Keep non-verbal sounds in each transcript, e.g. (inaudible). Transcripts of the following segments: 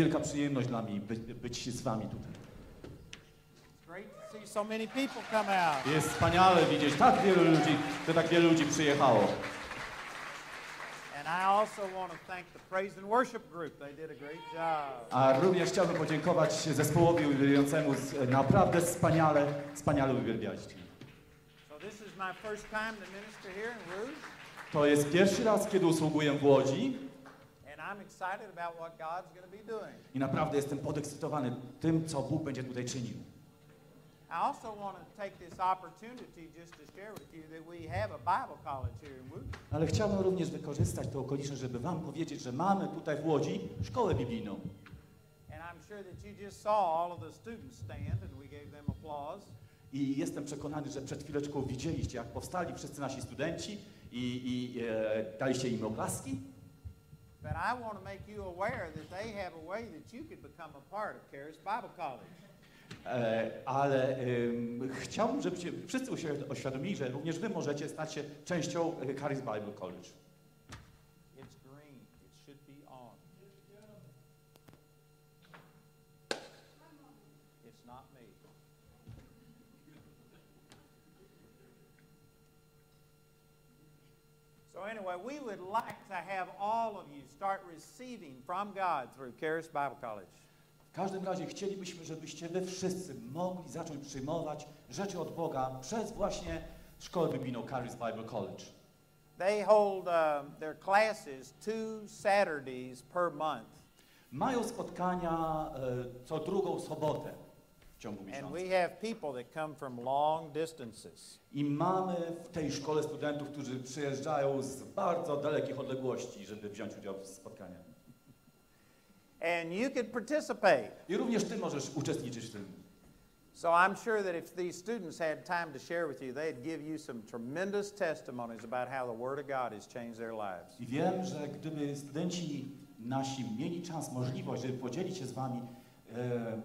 Wielka przyjemność dla mnie by, być z wami tutaj. Jest wspaniale widzieć tak wielu ludzi, że tak wielu ludzi przyjechało. A również chciałbym podziękować zespołowi uwielbiającemu. z- Naprawdę wspaniale, wspaniale uwielbialiście. To jest pierwszy raz, kiedy usługuję w Łodzi i naprawdę jestem podekscytowany tym, co Bóg będzie tutaj czynił. I also want to take this opportunity just to share with you that we have a Bible college here in Rouge. Ale chciałbym również wykorzystać tę okoliczność, żeby wam powiedzieć, że mamy tutaj w Łodzi szkołę biblijną. And I'm sure that you just saw all of the students stand and we gave them applause. I jestem przekonany, że przed chwileczką widzieliście, jak powstali wszyscy nasi studenci i, i e, daliście im oklaski. But I want to make you aware that they have a way that you could become a part of Charis Bible College. E, ale em, chciałbym, żebyście wszyscy uświ- oświadomili, że również wy możecie stać się częścią e, Charis Bible College. It's green. It should be on. It's not me. So anyway, we would like to have all of you start receiving from God through Charis Bible College. W każdym razie chcielibyśmy, żebyście wy wszyscy mogli zacząć przyjmować rzeczy od Boga przez właśnie szkołę biblijną Charis Bible College. They hold uh, their classes two Saturdays per month. Mają spotkania e, co drugą sobotę ciągu And miesiąca. we have people that come from long distances. I mamy w tej szkole studentów, którzy przyjeżdżają z bardzo dalekich odległości, żeby wziąć udział w spotkaniach. And you could participate. I również ty możesz uczestniczyć w tym. So I'm sure that if these students had time to share with you, they'd give you some tremendous testimonies about how the Word of God has changed their lives. I wiem, że gdyby studenci nasi mieli czas, możliwość, żeby podzielić się z wami,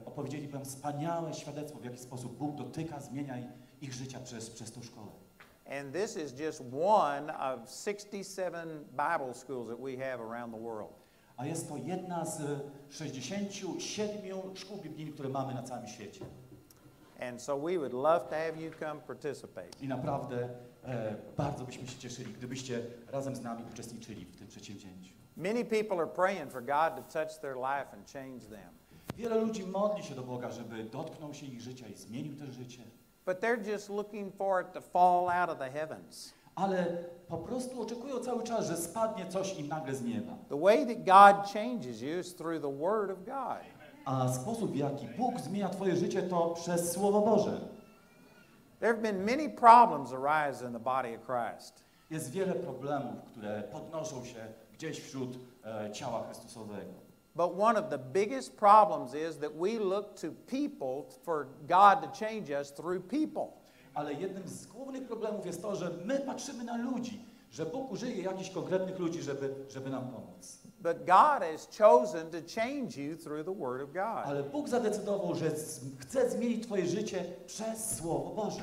opowiedzieli wam wspaniałe świadectwo, w jaki sposób Bóg dotyka, zmienia ich życia przez, przez tą szkołę. And this is just one of 67 Bible schools that we have around the world. A jest to jedna z 67 szkół biblijnych, które mamy na całym świecie. And so we would love to have you come participate. I naprawdę e, bardzo byśmy się cieszyli, gdybyście razem z nami uczestniczyli w tym przedsięwzięciu. Many people are praying for God to touch their life and change them. Wiele ludzi modli się do Boga, żeby dotknął się ich życia i zmienił to życie. But they're just looking for it to fall out of the heavens. Ale po prostu oczekują cały czas, że spadnie coś im nagle z nieba. The way that God changes you is through the Word of God. A sposób, w jaki Bóg zmienia Twoje życie, to przez Słowo Boże. There have been many problems arise in the body of Christ. Jest wiele problemów, które podnoszą się gdzieś wśród e, ciała Chrystusowego. But one of the biggest problems is that we look to people for God to change us through people. Ale jednym z głównych problemów jest to, że my patrzymy na ludzi, że Bóg użyje jakichś konkretnych ludzi, żeby, żeby nam pomóc. But God has chosen to change you through the Word of God. Ale Bóg zadecydował, że chce zmienić Twoje życie przez Słowo Boże.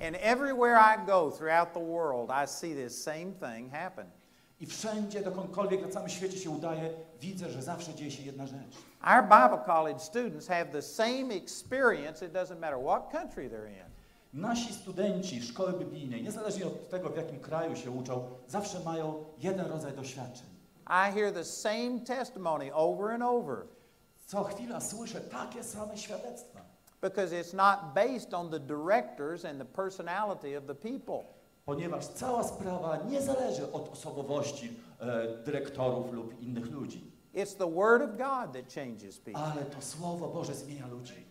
And everywhere I go throughout the world, I see this same thing happen. I wszędzie, dokądkolwiek na całym świecie się udaje, widzę, że zawsze dzieje się jedna rzecz. Our Bible college students have the same experience, it doesn't matter what country they're in. Nasi studenci szkoły biblijnej, niezależnie od tego, w jakim kraju się uczą, zawsze mają jeden rodzaj doświadczeń. I hear the same testimony over and over Co chwila słyszę takie same świadectwa, because it's not based on the directors and the personality of the people. Ponieważ cała sprawa nie zależy od osobowości e, dyrektorów lub innych ludzi, It's the Word of God that changes people. ale to Słowo Boże zmienia ludzi.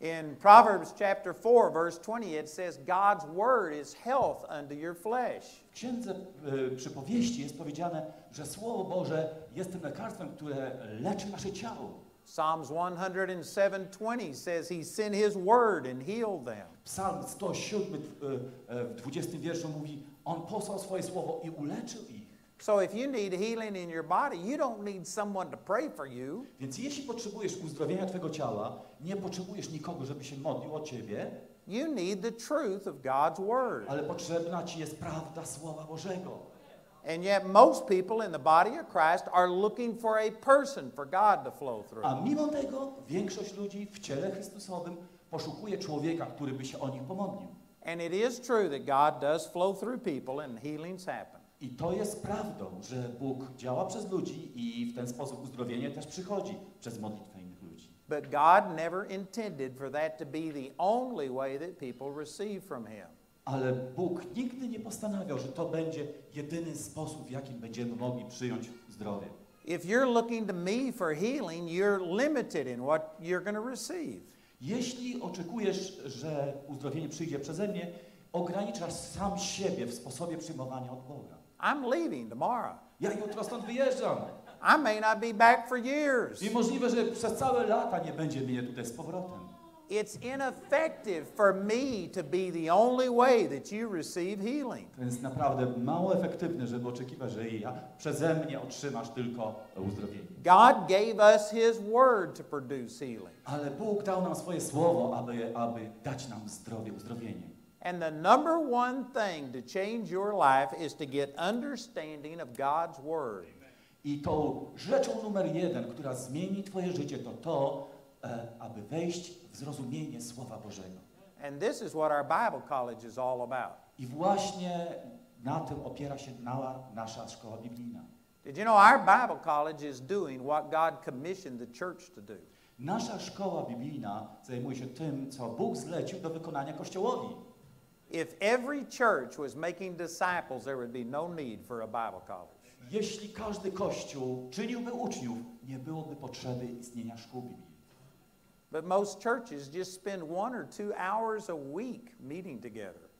In Proverbs chapter 4, verse 20, it says, God's Word is health unto your flesh. W księdze e, przypowieści jest powiedziane, że Słowo Boże jest tym lekarstwem, które leczy nasze ciało. Psalms 107:20 says he sent his word and healed them. Psalm 107 w, e, w 20 wierszu mówi, On posłał swoje słowo i uleczył ich. So if you need healing in your body, you don't need someone to pray for you. Więc jeśli potrzebujesz uzdrowienia Twojego ciała, nie potrzebujesz nikogo, żeby się modlił o Ciebie, You need the truth of God's word. ale potrzebna Ci jest prawda Słowa Bożego. And yet, most people in the body of Christ are looking for a person for God to flow through. A mimo tego większość ludzi w ciele Chrystusowym poszukuje człowieka, który by się o nich pomodlił. And it is true that God does flow through people and healings happen. I to jest prawdą, że Bóg działa przez ludzi i w ten sposób uzdrowienie też przychodzi przez modlitwę innych ludzi. But God never intended for that to be the only way that people receive from Him. Ale Bóg nigdy nie postanawiał, że to będzie jedyny sposób, w jakim będziemy mogli przyjąć zdrowie. If you're looking to me for healing, you're limited in what you're going to receive. Jeśli oczekujesz, że uzdrowienie przyjdzie przeze mnie, ograniczasz sam siebie w sposobie przyjmowania od Boga. I'm leaving tomorrow. Ja jutro stąd wyjeżdżam. I may not be back for years. I możliwe, że przez całe lata nie będzie mnie tutaj z powrotem. It's ineffective for me to be the only way that you receive healing. To jest naprawdę mało efektywne, żeby oczekiwać, że ja przeze mnie otrzymasz tylko uzdrowienie. God gave us His Word to produce healing. Ale Bóg dał nam swoje słowo, aby, aby dać nam zdrowie, uzdrowienie. And the number one thing to change your life is to get understanding of God's Word. I tą rzeczą numer jeden, która zmieni Twoje życie, to to, aby wejść w zrozumienie Słowa Bożego. And this is what our Bible college is all about. I właśnie na tym opiera się cała nasza szkoła biblijna. Did you know our Bible college is doing what God commissioned the church to do? Nasza szkoła biblijna zajmuje się tym, co Bóg zlecił do wykonania Kościołowi. If every church was making disciples, there would be no need for a Bible college. Jeśli każdy Kościół czyniłby uczniów, nie byłoby potrzeby istnienia szkół biblijnych. But most churches just spend one or two hours a week meeting together.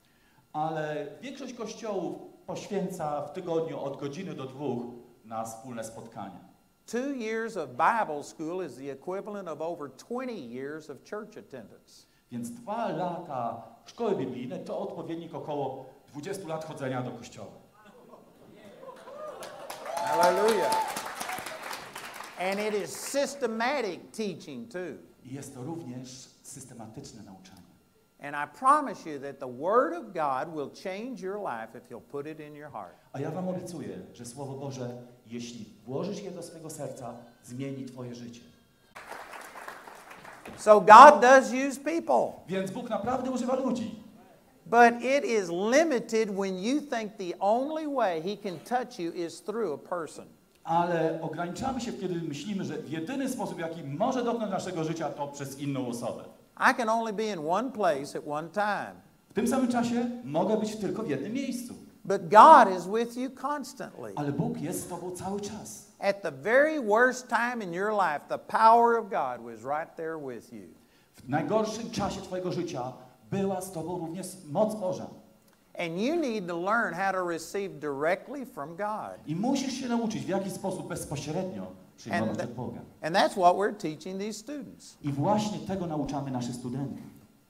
Ale większość kościołów poświęca w tygodniu od godziny do dwóch na wspólne spotkania. Two years of Bible school is the equivalent of over 20 years of church attendance. Więc dwa lata szkoły biblijnej to odpowiednik około 20 lat chodzenia do kościoła. Hallelujah. And it is systematic teaching too. I jest to również systematyczne nauczanie. And I promise you that the Word of God will change your life if He'll put it in your heart. A ja wam obiecuję, że Słowo Boże, jeśli włożysz je do swojego serca, zmieni twoje życie. So God does use people, Więc Bóg naprawdę używa ludzi. but it is limited when you think the only way He can touch you is through a person. Ale ograniczamy się, kiedy myślimy, że jedyny sposób, jaki może dotknąć naszego życia, to przez inną osobę. I can only be in one place at one time, W tym samym czasie mogę być tylko w jednym miejscu. but God is with you constantly. Ale Bóg jest z tobą cały czas. At the very worst time in your life, the power of God was right there with you. W najgorszym czasie twojego życia była z tobą również moc Boża. And you need to learn how to receive directly from God. I musisz się nauczyć, w jaki sposób bezpośrednio przyjmować od Boga. and that's what we're teaching these students. I właśnie tego nauczamy naszych studentów.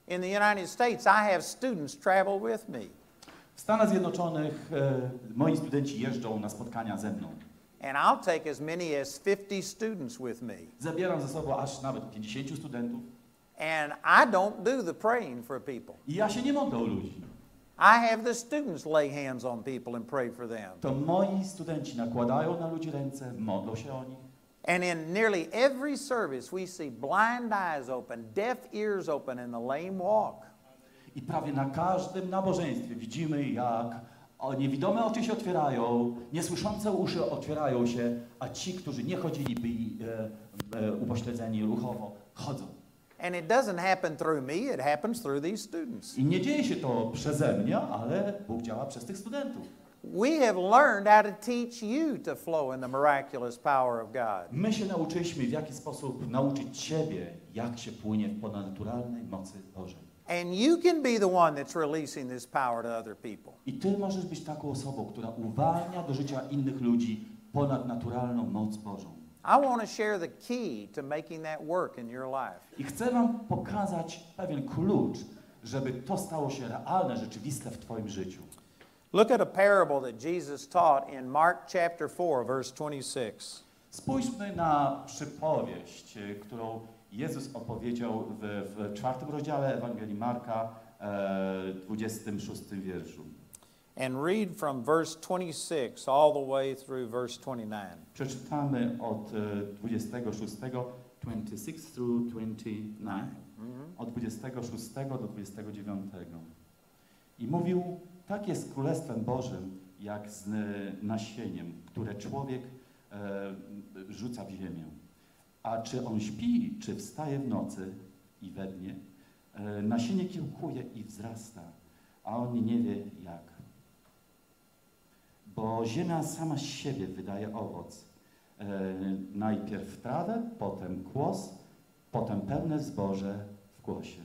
In the United States, I have students travel with me, W Stanach Zjednoczonych e, moi studenci jeżdżą na spotkania ze mną. and I'll take as many as 50 students with me. Zabieram ze sobą aż nawet 50 studentów. And I don't do the praying for people. I ja się nie modlę o ludzi. I have the students lay hands on people and pray for them. To moi studenci nakładają na ludzi ręce, modlą się o nich. And in nearly every service, we see blind eyes open, deaf ears open, and the lame walk. I prawie na każdym nabożeństwie widzimy, jak niewidome oczy się otwierają, niesłyszące uszy otwierają się, a ci, którzy nie chodzili, byli e, e, upośledzeni ruchowo, chodzą. And it doesn't happen through me, it happens through these students. I nie dzieje się to przeze mnie, ale Bóg działa przez tych studentów. We have learned how to teach you to flow in the miraculous power of God. My się nauczyliśmy, w jaki sposób nauczyć Ciebie, jak się płynie w ponadnaturalnej mocy Bożej. And you can be the one that's releasing this power to other people. I Ty możesz być taką osobą, która uwalnia do życia innych ludzi ponadnaturalną moc Bożą. I want to share the key to making that work in your life. I chcę Wam pokazać pewien klucz, żeby to stało się realne, rzeczywiste w Twoim życiu. Look at a parable that Jesus taught in Mark chapter 4, verse 26. Spójrzmy na przypowieść, e, którą Jezus opowiedział w, w czwartym rozdziale Ewangelii Marka, e, 26 wierszu. And read from verse 26 all the way through verse 29. Przeczytamy od e, 26, 26 through 29, od 26 do 29. I mówił, tak jest Królestwem Bożym, jak z e, nasieniem, które człowiek e, rzuca w ziemię. A czy on śpi, czy wstaje w nocy i we dnie, e, nasienie kiełkuje i wzrasta, a on nie wie jak. Bo ziemia sama z siebie wydaje owoc. E, najpierw trawę, potem kłos, potem pełne zboże w kłosie.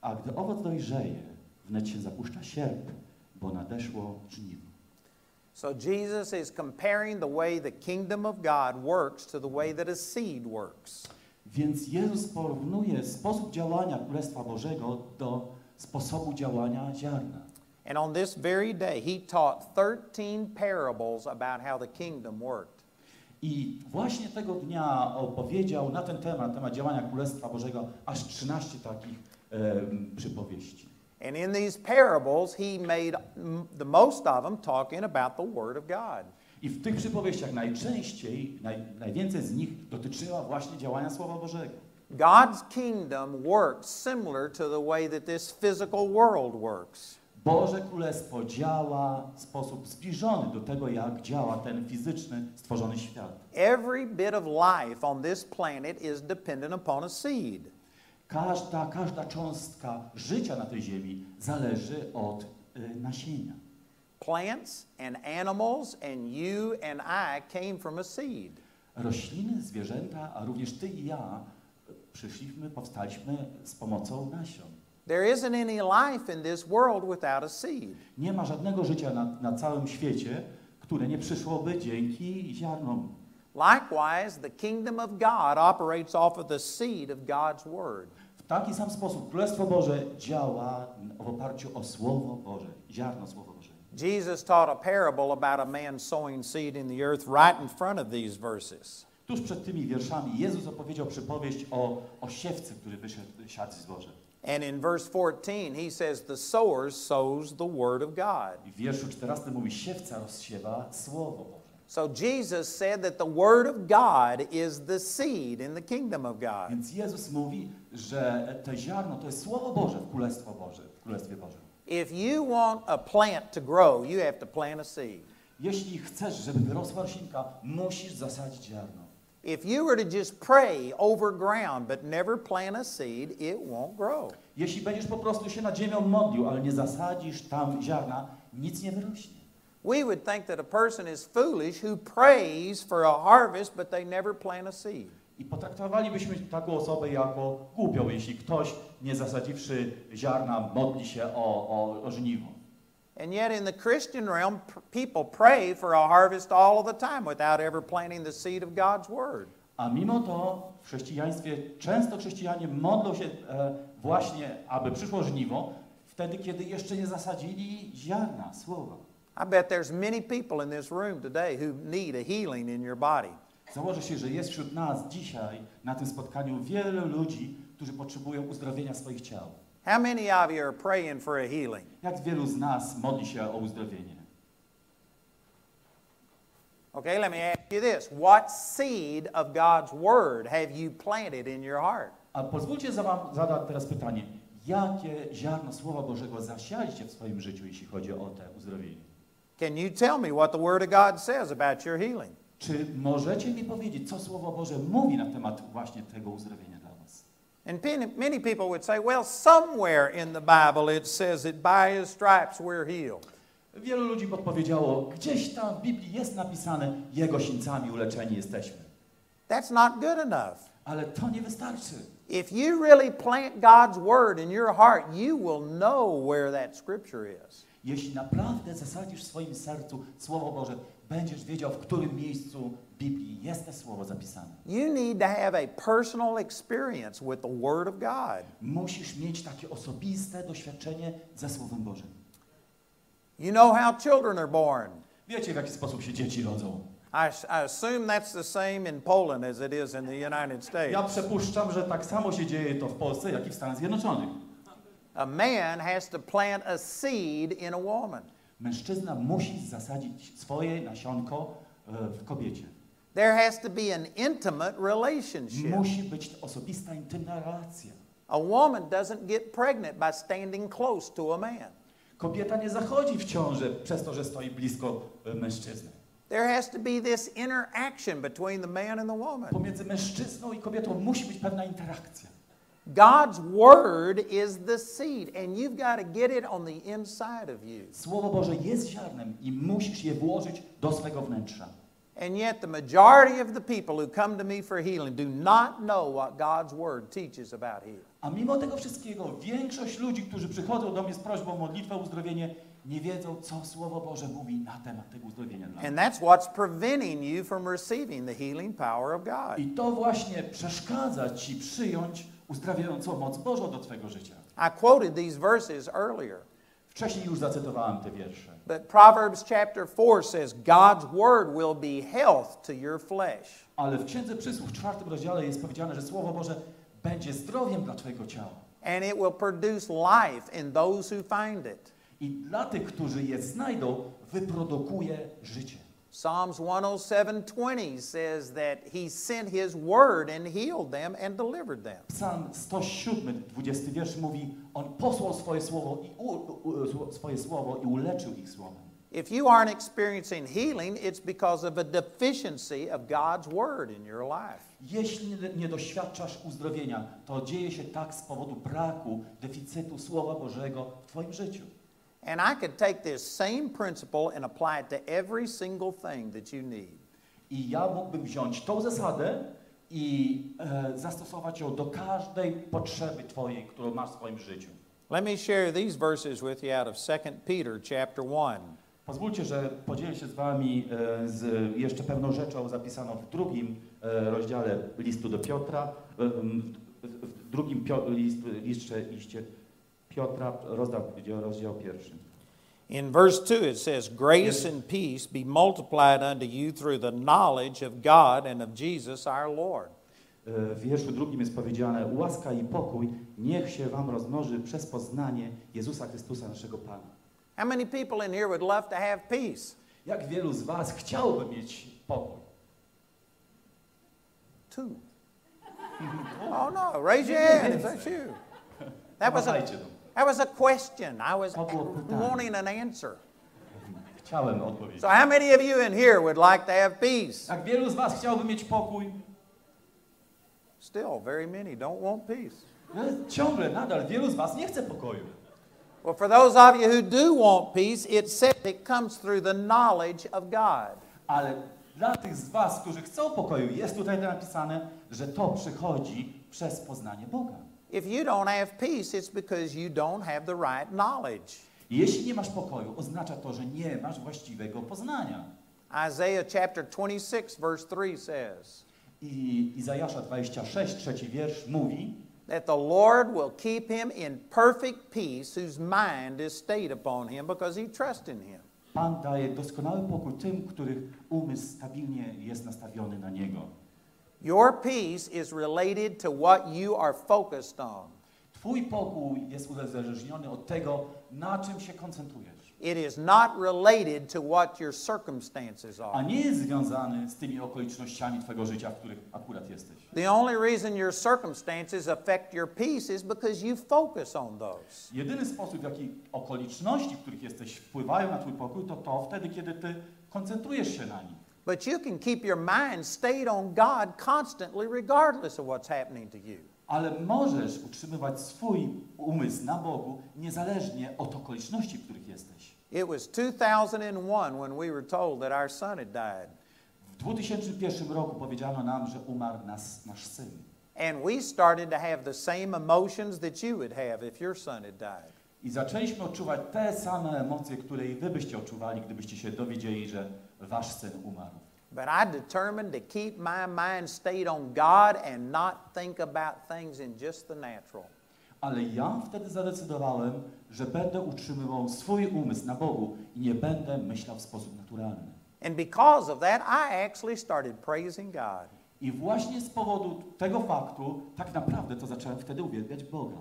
A gdy owoc dojrzeje, wnet się zapuszcza sierp, bo nadeszło żniwo. So Jesus is comparing the way the kingdom of God works to the way that a seed works. Więc Jezus porównuje sposób działania Królestwa Bożego do sposobu działania ziarna. And on this very day, he taught 13 parables about how the kingdom worked. I właśnie tego dnia opowiedział na ten temat, temat działania Królestwa Bożego, aż 13 takich em, przypowieści. And in these parables, he made the most of them talking about the Word of God. I w tych przypowieściach najczęściej, naj, najwięcej z nich dotyczyła właśnie działania Słowa Bożego. God's kingdom works similar to the way that this physical world works. Boże Królestwo działa w sposób zbliżony do tego, jak działa ten fizyczny, stworzony świat. Every bit of life on this planet is dependent upon a seed. Każda, każda cząstka życia na tej ziemi zależy od y, nasienia. Plants and animals and you and I came from a seed. Rośliny, zwierzęta, a również ty i ja przyszliśmy, powstaliśmy z pomocą nasion. There isn't any life in this world without a seed. Nie ma żadnego życia na, na całym świecie, które nie przyszłoby dzięki ziarnom. Likewise, the kingdom of God operates off of the seed of God's word. W taki sam sposób Królestwo Boże działa w oparciu o Słowo Boże, ziarno Słowa Boże. Jesus taught a parable about a man sowing seed in the earth right in front of these verses. Tuż przed tymi wierszami Jezus opowiedział przypowieść o, o siewcy, który wyszedł siać zboże. And in verse 14, he says, The sower sows the word of God. I w wierszu 14 mówi, siewca rozsiewa Słowo Boże. So Jesus said that the word of God is the seed in the kingdom of God. Więc Jezus mówi, że to ziarno to jest Słowo Boże w Królestwo Boże, w Królestwie Bożym. If you want a plant to grow, you have to plant a seed. Jeśli chcesz, żeby wyrosła roślinka, musisz zasadzić ziarno. If you were to just pray over ground but never plant a seed, it won't grow. Jeśli będziesz po prostu się nad ziemią modlił, ale nie zasadzisz tam ziarna, nic nie wyrośnie. We would think that a person is foolish who prays for a harvest but they never plant a seed. I potraktowalibyśmy taką osobę jako głupią, jeśli ktoś, nie zasadziwszy ziarna, modli się o, o, o żniwo. And yet, in the Christian realm, people pray for a harvest all of the time without ever planting the seed of God's Word. A mimo to w chrześcijaństwie często chrześcijanie modlą się e, właśnie, aby przyszło żniwo, wtedy, kiedy jeszcze nie zasadzili ziarna, słowa. I bet there's many people in this room today who need a healing in your body. Założę się, że jest wśród nas dzisiaj na tym spotkaniu wielu ludzi, którzy potrzebują uzdrowienia swoich ciał. How many of you are praying for a healing? Jak wielu z nas modli się o uzdrowienie? Okay, let me ask you this. What seed of God's Word have you planted in your heart? A pozwólcie za wam zadać teraz pytanie. Jakie ziarno Słowa Bożego zasialiście w swoim życiu, jeśli chodzi o te uzdrowienie? Can you tell me what the Word of God says about your healing? Czy możecie mi powiedzieć, co Słowo Boże mówi na temat właśnie tego uzdrowienia? And many, people would say, well, somewhere in the Bible it says that by His stripes we're healed. Wielu ludzi podpowiedziało, gdzieś tam w Biblii jest napisane, Jego sińcami uleczeni jesteśmy. That's not good enough. Ale to nie wystarczy. If you really plant God's Word in your heart, you will know where that Scripture is. Jeśli naprawdę zasadzisz w swoim sercu Słowo Boże, będziesz wiedział, w którym miejscu Biblii jest to Słowo zapisane. You need to have a personal experience with the Word of God. Musisz mieć takie osobiste doświadczenie ze Słowem Bożym. You know how children are born. Wiecie, w jaki sposób się dzieci rodzą. I, I assume that's the same in Poland as it is in the United States. Ja przypuszczam, że tak samo się dzieje to w Polsce, jak i w Stanach Zjednoczonych. A man has to plant a seed in a woman. Mężczyzna musi zasadzić swoje nasionko e, w kobiecie. There has to be an intimate relationship. Musi być osobista, intymna relacja. A woman doesn't get pregnant by standing close to a man. Kobieta nie zachodzi w ciążę przez to, że stoi blisko e, mężczyzny. There has to be this interaction between the man and the woman. Pomiędzy mężczyzną i kobietą musi być pewna interakcja. God's word is the seed, and you've got to get it on the inside of you. Słowo Boże jest ziarnem i musisz je włożyć do swego wnętrza. And yet, the majority of the people who come to me for healing do not know what God's word teaches about healing. A mimo tego wszystkiego większość ludzi, którzy przychodzą do mnie z prośbą o modlitwę uzdrowienie, nie wiedzą, co Słowo Boże mówi na temat tego uzdrowienia. And that's what's preventing you from receiving the healing power of God. I to właśnie przeszkadza Ci przyjąć uzdrawiającą moc Bożą do Twojego życia. I quoted these verses earlier, Wcześniej już zacytowałem te wiersze. but Proverbs chapter 4 says, God's word will be health to your flesh. Ale w Księdze Przysłów czwartym rozdziale jest powiedziane, że Słowo Boże będzie zdrowiem dla Twojego ciała. and it will produce life in those who find it. I dla tych, którzy je znajdą, wyprodukuje życie. Psalms 107:20 says that he sent his word and healed them and delivered them. Psalm 107, 20 wiersz mówi, On posłał swoje słowo i, u, u, swoje słowo i uleczył ich słowem. If you aren't experiencing healing, it's because of a deficiency of God's word in your life. Jeśli nie, doświadczasz uzdrowienia, to dzieje się tak z powodu braku, deficytu Słowa Bożego w Twoim życiu. And I could take this same principle and apply it to every single thing that you need. I ja mógłbym wziąć tą zasadę i e, zastosować ją do każdej potrzeby Twojej, którą masz w swoim życiu. Let me share these verses with you out of 2 Peter chapter 1. Pozwólcie, że podzielę się z Wami e, z jeszcze pewną rzeczą zapisaną w drugim e, rozdziale listu do Piotra, e, m, w, w drugim pio, list, liście, liście Piotra, rozdział, rozdział pierwszy. In verse 2, it says, Grace and peace be multiplied unto you through the knowledge of God and of Jesus our Lord. E, W wierszu drugim jest powiedziane, łaska i pokój niech się Wam rozmnoży przez poznanie Jezusa Chrystusa naszego Pana. How many people in here would love to have peace? Jak wielu z Was chciałoby mieć pokój? Two. (laughs) oh, no. Raise your hand if that's you. That was, a. that was a question. I was To było pytanie. wanting an answer. Chciałem odpowiedzieć. So, how many of you in here would like to have peace? Jak wielu z Was chciałoby mieć pokój? Still, very many don't want peace. No, ciągle, nadal wielu z Was nie chce pokoju. Well, for those of you who do want peace, it says it comes through the knowledge of God. Ale dla tych z Was, którzy chcą pokoju, jest tutaj napisane, że to przychodzi przez poznanie Boga. If you don't have peace, it's because you don't have the right knowledge. Jeśli nie masz pokoju, oznacza to, że nie masz właściwego poznania. Isaiah chapter 26, verse 3 says I Izajasza 26, trzeci wiersz mówi, that the Lord will keep him in perfect peace whose mind is stayed upon him because he trusts in him. Pan daje doskonały pokój tym, których umysł stabilnie jest nastawiony na Niego. Your peace is related to what you are focused on. Twój pokój jest uzależniony od tego, na czym się koncentrujesz. It is not related to what your circumstances A are. nie jest związany z tymi okolicznościami Twojego życia, w których akurat jesteś. The only reason your circumstances affect your peace is because you focus on those. Jedyny sposób, w jaki okoliczności, w których jesteś, wpływają na Twój pokój, to to wtedy, kiedy Ty koncentrujesz się na nich. But you can keep your mind stayed on God constantly, regardless of what's happening to you. Ale możesz utrzymywać swój umysł na Bogu niezależnie od okoliczności, w których jesteś. It was 2001 when we were told that our son had died. W 2001 roku powiedziano nam, że umarł nas, nasz syn. And we started to have the same emotions that you would have if your son had died. I zaczęliśmy odczuwać te same emocje, które i wy byście odczuwali, gdybyście się dowiedzieli, że wasz syn umarł. But I determined to keep my mind stayed on God and not think about things in just the natural. Ale ja wtedy zadecydowałem, że będę utrzymywał swój umysł na Bogu i nie będę myślał w sposób naturalny. And because of that, I actually started praising God. I właśnie z powodu tego faktu, tak naprawdę to zacząłem wtedy uwielbiać Boga.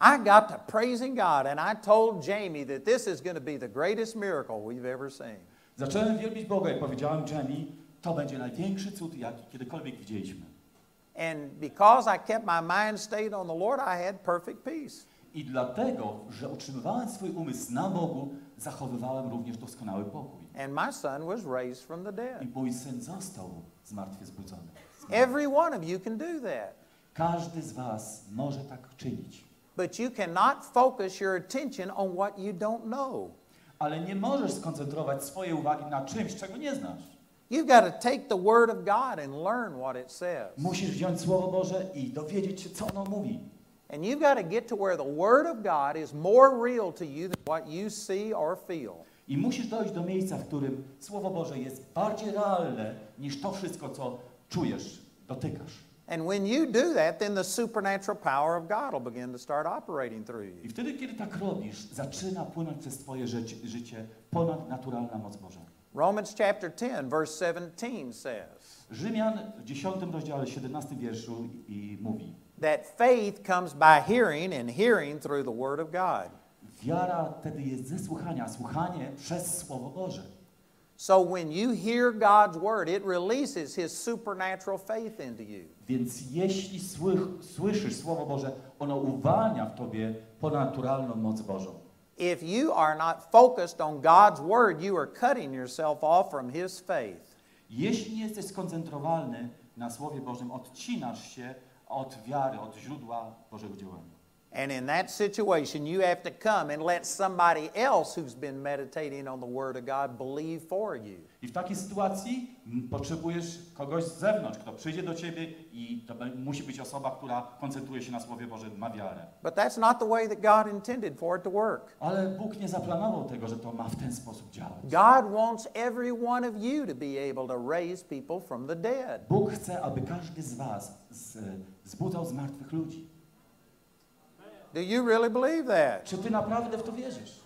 I got to praising God, and I told Jamie that this is going to be the greatest miracle we've ever seen. Zacząłem wielbić Boga i powiedziałem Jamie, to będzie największy cud, jaki kiedykolwiek widzieliśmy. And because I kept my mind stayed on the Lord, I had perfect peace. I dlatego, że utrzymywałem swój umysł na Bogu, zachowywałem również doskonały pokój. And my son was raised from the I dead. mój syn został zmartwychwzbudzony. Every one of you can do that. Każdy z was może tak czynić. But you cannot focus your attention on what you don't know. Ale nie możesz skoncentrować swojej uwagi na czymś, czego nie znasz. You've got to take the Word of God and learn what it says. Musisz wziąć Słowo Boże i dowiedzieć się, co ono mówi. And you've got to get to where the Word of God is more real to you than what you see or feel. I musisz dojść do miejsca, w którym Słowo Boże jest bardziej realne niż to wszystko, co czujesz, dotykasz. And when you do that, then the supernatural power of God will begin to start operating through you. I wtedy, kiedy tak robisz, zaczyna płynąć przez Twoje życie, życie ponadnaturalna moc Boża. Romans chapter 10, verse 17 says Rzymian w 10 rozdziale 17 wierszu i mówi that faith comes by hearing, and hearing through the Word of God. Wiara wtedy jest ze słuchania, słuchanie przez Słowo Boże. So when you hear God's Word, it releases His supernatural faith into you. Więc jeśli słych, słyszysz Słowo Boże, ono uwalnia w Tobie ponadnaturalną moc Bożą. If you are not focused on God's Word, you are cutting yourself off from His faith. Jeśli nie jesteś skoncentrowany na Słowie Bożym, odcinasz się od wiary, od źródła Bożego działania. And in that situation, you have to come and let somebody else who's been meditating on the Word of God believe for you. I w takiej sytuacji potrzebujesz kogoś z zewnątrz, kto przyjdzie do ciebie i to musi być osoba, która koncentruje się na Słowie Bożym, ma wiarę. But that's not the way that God intended for it to work. Ale Bóg nie zaplanował tego, że to ma w ten sposób działać. God wants every one of you to be able to raise people from the dead. Bóg chce, aby każdy z was z, zbudzał z martwych ludzi. Do you really believe that? Czy ty naprawdę w to wierzysz?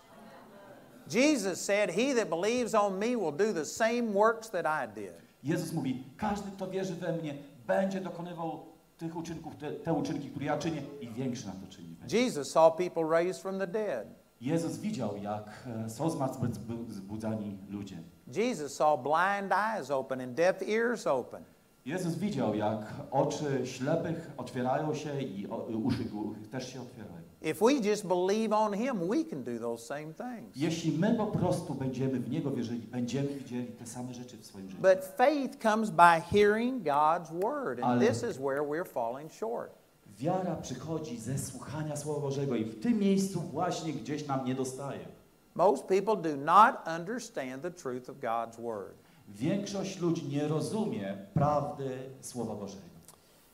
Jesus said, He that believes on me will do the same works that I did. Jezus mówi, każdy, kto wierzy we mnie, będzie dokonywał tych uczynków, te, te uczynki, które ja czynię i większe na to czyni. Jesus saw people raised from the dead. Jezus widział, jak e, są zmartwychwzbudzani ludzie. Jesus saw blind eyes open and deaf ears open. Jezus widział, jak oczy ślepych otwierają się i uszy głuchych też się otwierają. If we just believe on Him, we can do those same things. Jeśli my po prostu będziemy w Niego wierzyli, będziemy widzieli te same rzeczy w swoim życiu. But faith comes by hearing God's Word, and Ale- this is where we're falling short. Wiara przychodzi ze słuchania Słowa Bożego i w tym miejscu właśnie gdzieś nam nie dostaje. Most people do not understand the truth of God's Word. Większość ludzi nie rozumie prawdy Słowa Bożego.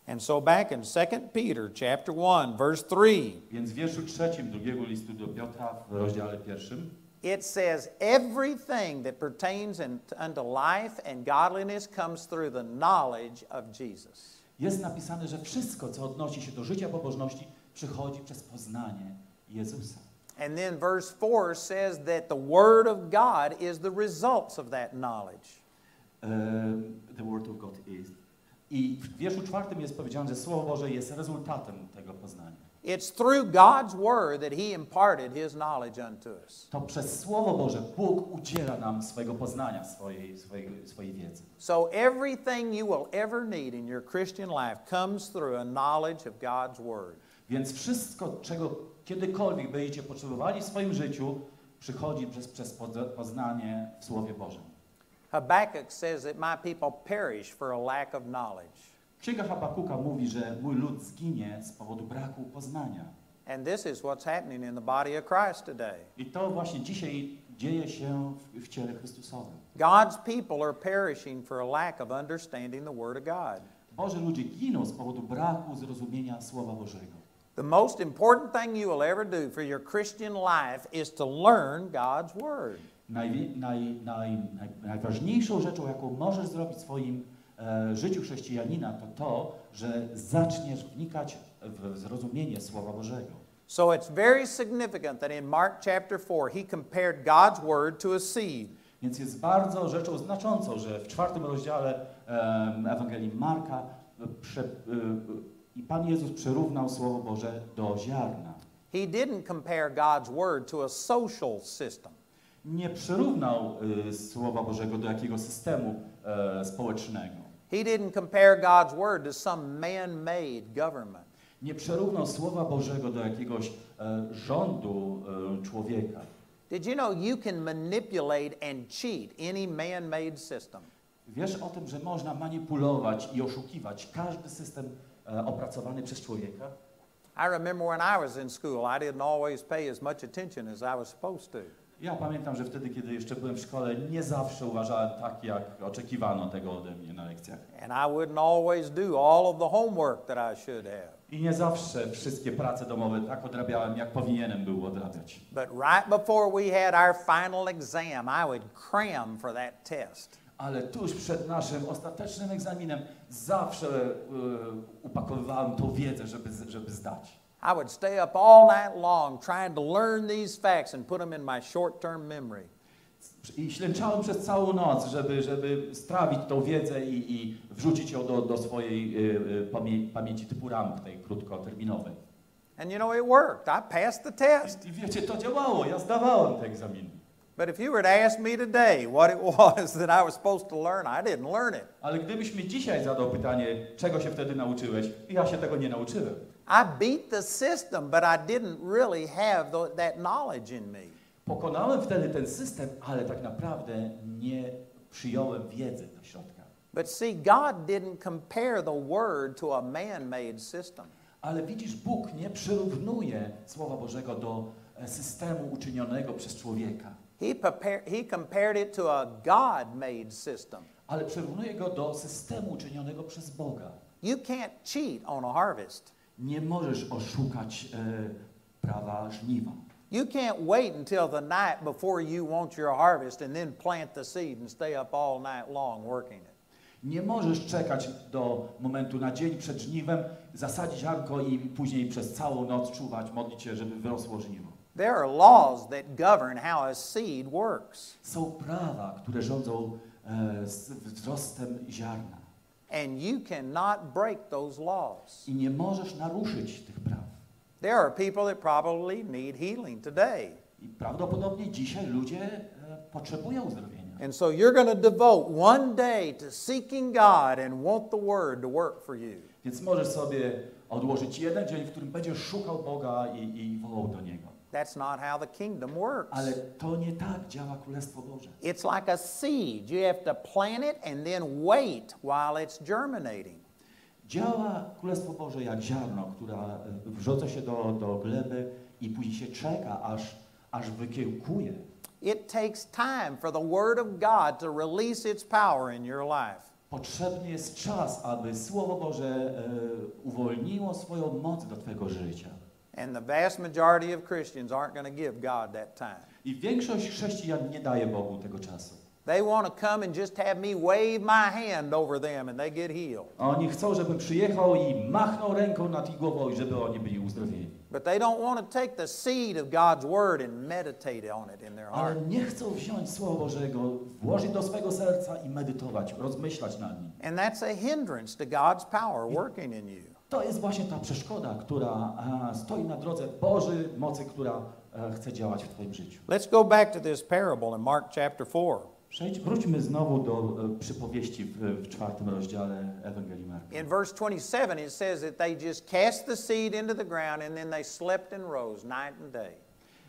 And so back in 2 Peter chapter 1 verse 3 Więc w wierszu trzecim drugiego listu do Piotra w rozdziale pierwszym it says everything that pertains in- unto life and godliness comes through the knowledge of Jesus. jest napisane, że wszystko, co odnosi się do życia pobożności, przychodzi przez poznanie Jezusa. And then verse 4 says that the word of God is the results of that knowledge. Um, the word of God is. I w wierszu czwartym jest powiedziane, że Słowo Boże jest rezultatem tego poznania. It's through God's word that he imparted his knowledge unto us. To przez Słowo Boże Bóg udziela nam swojego poznania, swojej, swojej, swojej wiedzy. So everything you will ever need in your Christian life comes through a knowledge of God's word. Więc wszystko, czego kiedykolwiek będziecie potrzebowali w swoim życiu, przychodzi przez, przez poznanie w Słowie Bożym. Habakkuk says that my people perish for a lack of knowledge. Księga Habakuka mówi, że mój lud zginie z powodu braku poznania. And this is what's happening in the body of Christ today. I to właśnie dzisiaj dzieje się w, w ciele Chrystusowym. God's people are perishing for a lack of understanding the word of God. Boży ludzie giną z powodu braku zrozumienia Słowa Bożego. The most important thing you will ever do for your Christian life is to learn God's word. Najwi- naj, naj, naj, najważniejszą rzeczą, jaką możesz zrobić w swoim e, życiu chrześcijanina, to to, że zaczniesz wnikać w zrozumienie Słowa Bożego. So it's very significant that in Mark chapter 4 he compared God's word to a seed. Więc jest bardzo rzeczą znaczącą, że w czwartym rozdziale em, Ewangelii Marka e, prze, e, i Pan Jezus przyrównał Słowo Boże do ziarna. He didn't compare God's Word to a social system. Nie przyrównał y, Słowa Bożego do jakiegoś systemu e, społecznego. He didn't compare God's Word to some man made government. Nie przyrównał Słowa Bożego do jakiegoś e, rządu e, człowieka. Did you know you can manipulate and cheat any man made system? Wiesz o tym, że można manipulować i oszukiwać każdy system opracowany przez człowieka? I remember when I was in school, I didn't always pay as much attention as I was supposed to. Ja pamiętam, że wtedy, kiedy jeszcze byłem w szkole, nie zawsze uważałem tak, jak oczekiwano tego ode mnie na lekcjach. And I wouldn't always do all of the homework that I should have. I nie zawsze wszystkie prace domowe tak odrabiałem, jak powinienem był odrabiać. But right before we had our final exam, I would cram for that test. Ale tuż przed naszym ostatecznym egzaminem zawsze e, upakowywałem tą wiedzę, żeby, żeby zdać. I would stay up all night long trying to learn these facts and put them in my short term memory. I ślęczałem przez całą noc, żeby, żeby strawić tą wiedzę i, i wrzucić ją do, do swojej y, pamię pamięci typu RAM, tej krótkoterminowej. And you know, it worked. I passed the test. I wiecie, to działało, ja zdawałem te egzaminy. But if you were to ask me today what it (laughs) was that I was supposed to learn, I didn't learn it. Ale gdybyś mi dzisiaj zadał pytanie, czego się wtedy nauczyłeś, ja się tego nie nauczyłem. I beat the system, but I didn't really have tho- that knowledge in me. Pokonałem wtedy ten system, ale tak naprawdę nie przyjąłem wiedzy do środka. But see, God didn't compare the Word to a man made system. Ale widzisz, Bóg nie przyrównuje Słowa Bożego do e, systemu uczynionego przez człowieka, He, prepare, he compared it to a God made system. ale przyrównuje go do systemu uczynionego przez Boga. You can't cheat on a harvest. Nie możesz oszukać e, prawa żniwa. You can't wait until the night before you want your harvest and then plant the seed and stay up all night long working it. Nie możesz czekać do momentu na dzień przed żniwem, zasadzić ziarnko i później przez całą noc czuwać, modlić się, żeby wyrosło żniwo. There are laws that govern how a seed works, Są prawa, które rządzą e, z wzrostem ziarna. And you cannot break those laws. I nie możesz naruszyć tych praw. There are people that probably need healing today. I prawdopodobnie dzisiaj ludzie e, potrzebują uzdrowienia. And so you're going to devote one day to seeking God and want the Word to work for you. Więc możesz sobie odłożyć jeden dzień, w którym będziesz szukał Boga i, i wołał do Niego. That's not how the kingdom works. Ale to nie tak działa Królestwo Boże. It's like a seed. You have to plant it and then wait while it's germinating. Działa Królestwo Boże jak ziarno, które e, wrzuca się do, do gleby i później się czeka, aż, aż wykiełkuje. It takes time for the Word of God to release its power in your life. Potrzebny jest czas, aby Słowo Boże e, uwolniło swoją moc do Twojego życia. And the vast majority of Christians aren't going to give God that time. I większość chrześcijan nie daje Bogu tego czasu. They want to come and just have me wave my hand over them and they get healed. Oni chcą, żebym przyjechał i machnął ręką nad ich głową i żeby oni byli uzdrowieni. But they don't want to take the seed of God's Word and meditate on it in their heart. Ale nie chcą wziąć Słowa Bożego, włożyć do swojego serca i medytować, rozmyślać nad nim. And that's a hindrance to God's power working in you. To jest właśnie ta przeszkoda, która e, stoi na drodze Bożej mocy, która e, chce działać w Twoim życiu. Let's go back to this parable in Mark chapter 4. Przejdź, wróćmy znowu do e, przypowieści w, w czwartym rozdziale Ewangelii Marka. In verse 27, it says that they just cast the seed into the ground and then they slept and rose night and day.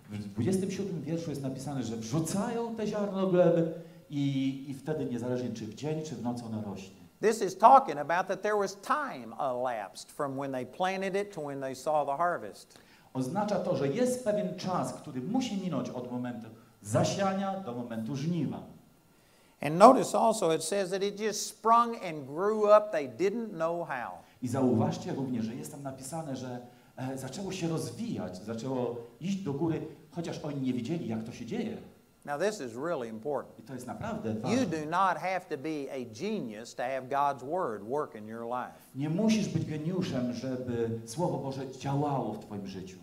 W 27 wierszu jest napisane, że wrzucają te ziarno gleby i, i wtedy niezależnie czy w dzień, czy w nocy ono rośnie. This is talking about that there was time elapsed from when they planted it to when they saw the harvest. Oznacza to, że jest pewien czas, który musi minąć od momentu zasiania do momentu żniwa. And notice also it says that it just sprung and grew up, they didn't know how. I zauważcie również, że jest tam napisane, że e, zaczęło się rozwijać, zaczęło iść do góry, chociaż oni nie wiedzieli, jak to się dzieje. Now, this is really important. I to jest naprawdę You ważne. do not have to be a genius to have God's Word work in your life. Nie musisz być geniuszem, żeby Słowo Boże działało w Twoim życiu.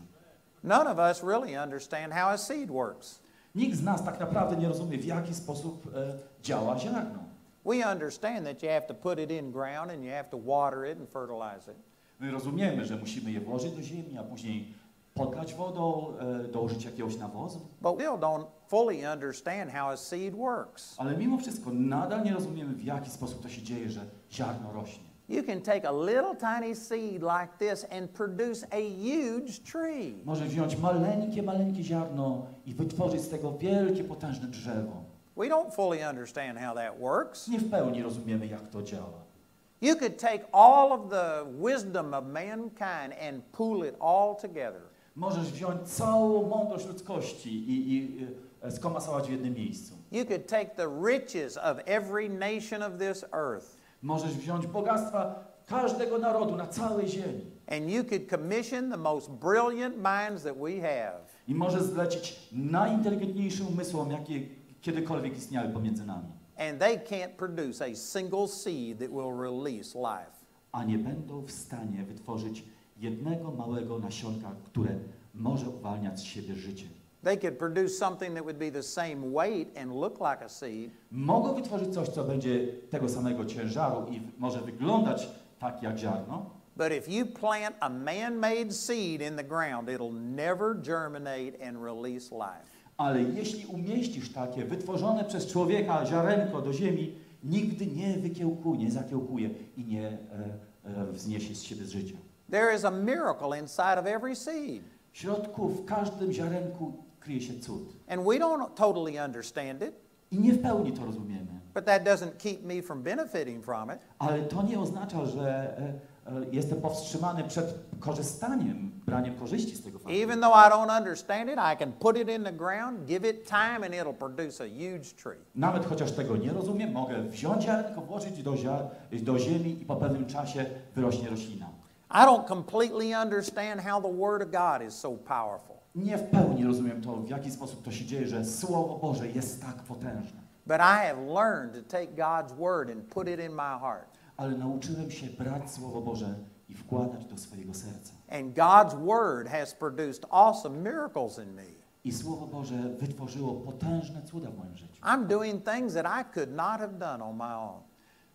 None of us really understand how a seed works. Nikt z nas tak naprawdę nie rozumie, w jaki sposób e, działa ziarno. We understand that you have to put it in ground and you have to water it and fertilize it. My rozumiemy, że musimy je włożyć do ziemi, a później podlać wodą, e, dołożyć jakiegoś nawozu. But we don't fully understand how a seed works. Ale mimo wszystko nadal nie rozumiemy, w jaki sposób to się dzieje, że ziarno rośnie. You can take a little tiny seed like this and produce a huge tree. Może wziąć maleńkie, maleńkie ziarno i wytworzyć z tego wielkie, potężne drzewo. We don't fully understand how that works. Nie w pełni rozumiemy, jak to działa. You could take all of the wisdom of mankind and pool it all together. Możesz wziąć całą mądrość ludzkości i, i e, skomasować w jednym miejscu. You could take the riches of every nation of this earth Możesz wziąć bogactwa każdego narodu na całej ziemi and you could commission the most brilliant minds that we have. i możesz zlecić najinteligentniejszym umysłom, jakie kiedykolwiek istniały pomiędzy nami. And they can't produce a single seed that will release life. a nie będą w stanie wytworzyć jednego małego nasionka, które może uwalniać z siebie życie. They could produce something that would be the same weight and look like a seed, Mogą wytworzyć coś, co będzie tego samego ciężaru i może wyglądać tak jak ziarno, but if you plant a man made seed in the ground, it'll never germinate and release life. ale jeśli umieścisz takie wytworzone przez człowieka ziarenko do ziemi, nigdy nie wykiełkuje, nie zakiełkuje i nie e, e, wzniesie z siebie z życia. There is a miracle inside of every seed. W środku, w każdym ziarenku kryje się cud. And we don't totally understand it, I nie w pełni to rozumiemy. but that doesn't keep me from benefiting from it. Ale to nie oznacza, że e, e, jestem powstrzymany przed korzystaniem, braniem korzyści z tego faktu. Even though I don't understand it, I can put it in the ground, give it time, and it'll produce a huge tree. Nawet chociaż tego nie rozumiem, mogę wziąć ziarenko, włożyć do, zia- do ziemi i po pewnym czasie wyrośnie roślina. I don't completely understand how the Word of God is so powerful, Nie w pełni rozumiem to, w jaki sposób to się dzieje, że Słowo Boże jest tak potężne. but I have learned to take God's Word and put it in my heart. Ale nauczyłem się brać Słowo Boże i wkładać do swojego serca. And God's Word has produced awesome miracles in me. I Słowo Boże wytworzyło potężne cuda w moim życiu. I'm doing things that I could not have done on my own.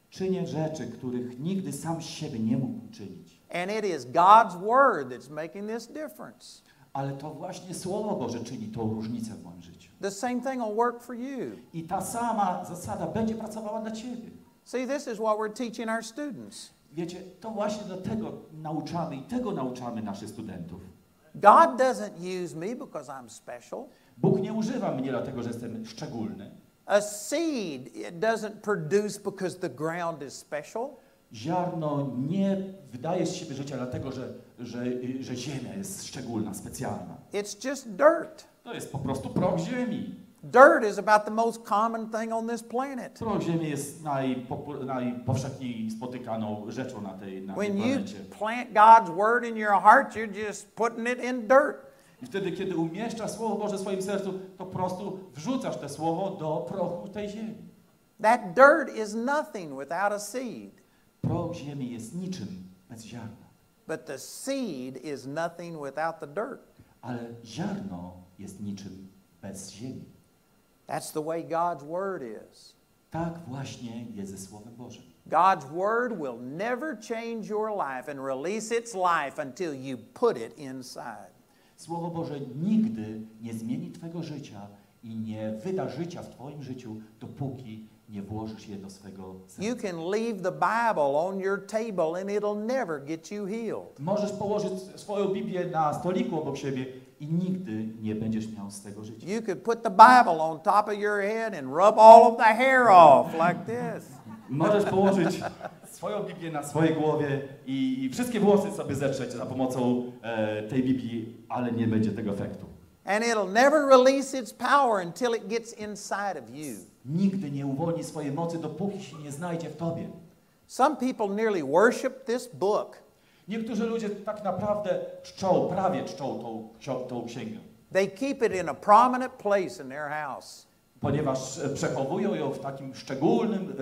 Czynię rzeczy, których nigdy sam siebie nie mógłbym czynić. And it is God's Word that's making this difference. Ale to właśnie Słowo Boże czyni tą różnicę w moim życiu. The same thing will work for you. I ta sama zasada będzie pracowała dla Ciebie. See, this is what we're teaching our students. Wiecie, to właśnie do tego nauczamy i tego nauczamy naszych studentów. God doesn't use me because I'm special. Bóg nie używa mnie dlatego, że jestem szczególny. A seed it doesn't produce because the ground is special. Ziarno nie wydaje z siebie życia dlatego, że, że, że ziemia jest szczególna, specjalna. It's just dirt. To jest po prostu proch ziemi. Dirt is about the most common thing on this planet. Proch ziemi jest najpowszechniej spotykaną rzeczą na tej, na tej When you planecie. plant God's word in your heart, you're just putting it in dirt. I wtedy, kiedy umieszczasz Słowo Boże w swoim sercu, to po prostu wrzucasz te Słowo do prochu tej ziemi. That dirt is nothing without a seed, Proch ziemi jest niczym bez ziarna. but the seed is nothing without the dirt. Ale ziarno jest niczym bez ziemi. That's the way God's word is. Tak właśnie jest ze Słowem Bożym. God's word will never change your life and release its life until you put it inside. Słowo Boże nigdy nie zmieni Twojego życia i nie wyda życia w Twoim życiu, dopóki nie włożysz je do swego You serca. can leave the Bible on your table and it'll never get you healed. Możesz położyć swoją Biblię na stoliku obok siebie i nigdy nie będziesz miał z tego życia. You could put the Bible on top of your head and rub all of the hair off like this. Możesz położyć swoją Biblię na swojej głowie i, i wszystkie włosy sobie zetrzeć za pomocą e, tej Biblii, ale nie będzie tego efektu. And it'll never release its power until it gets inside of you. Nigdy nie uwolni swojej mocy, dopóki się nie znajdzie w Tobie. Some people nearly worship this book. Niektórzy ludzie tak naprawdę czczą, prawie czczą tą, tą księgę, They keep it in a prominent place in their house. ponieważ przechowują ją w takim szczególnym,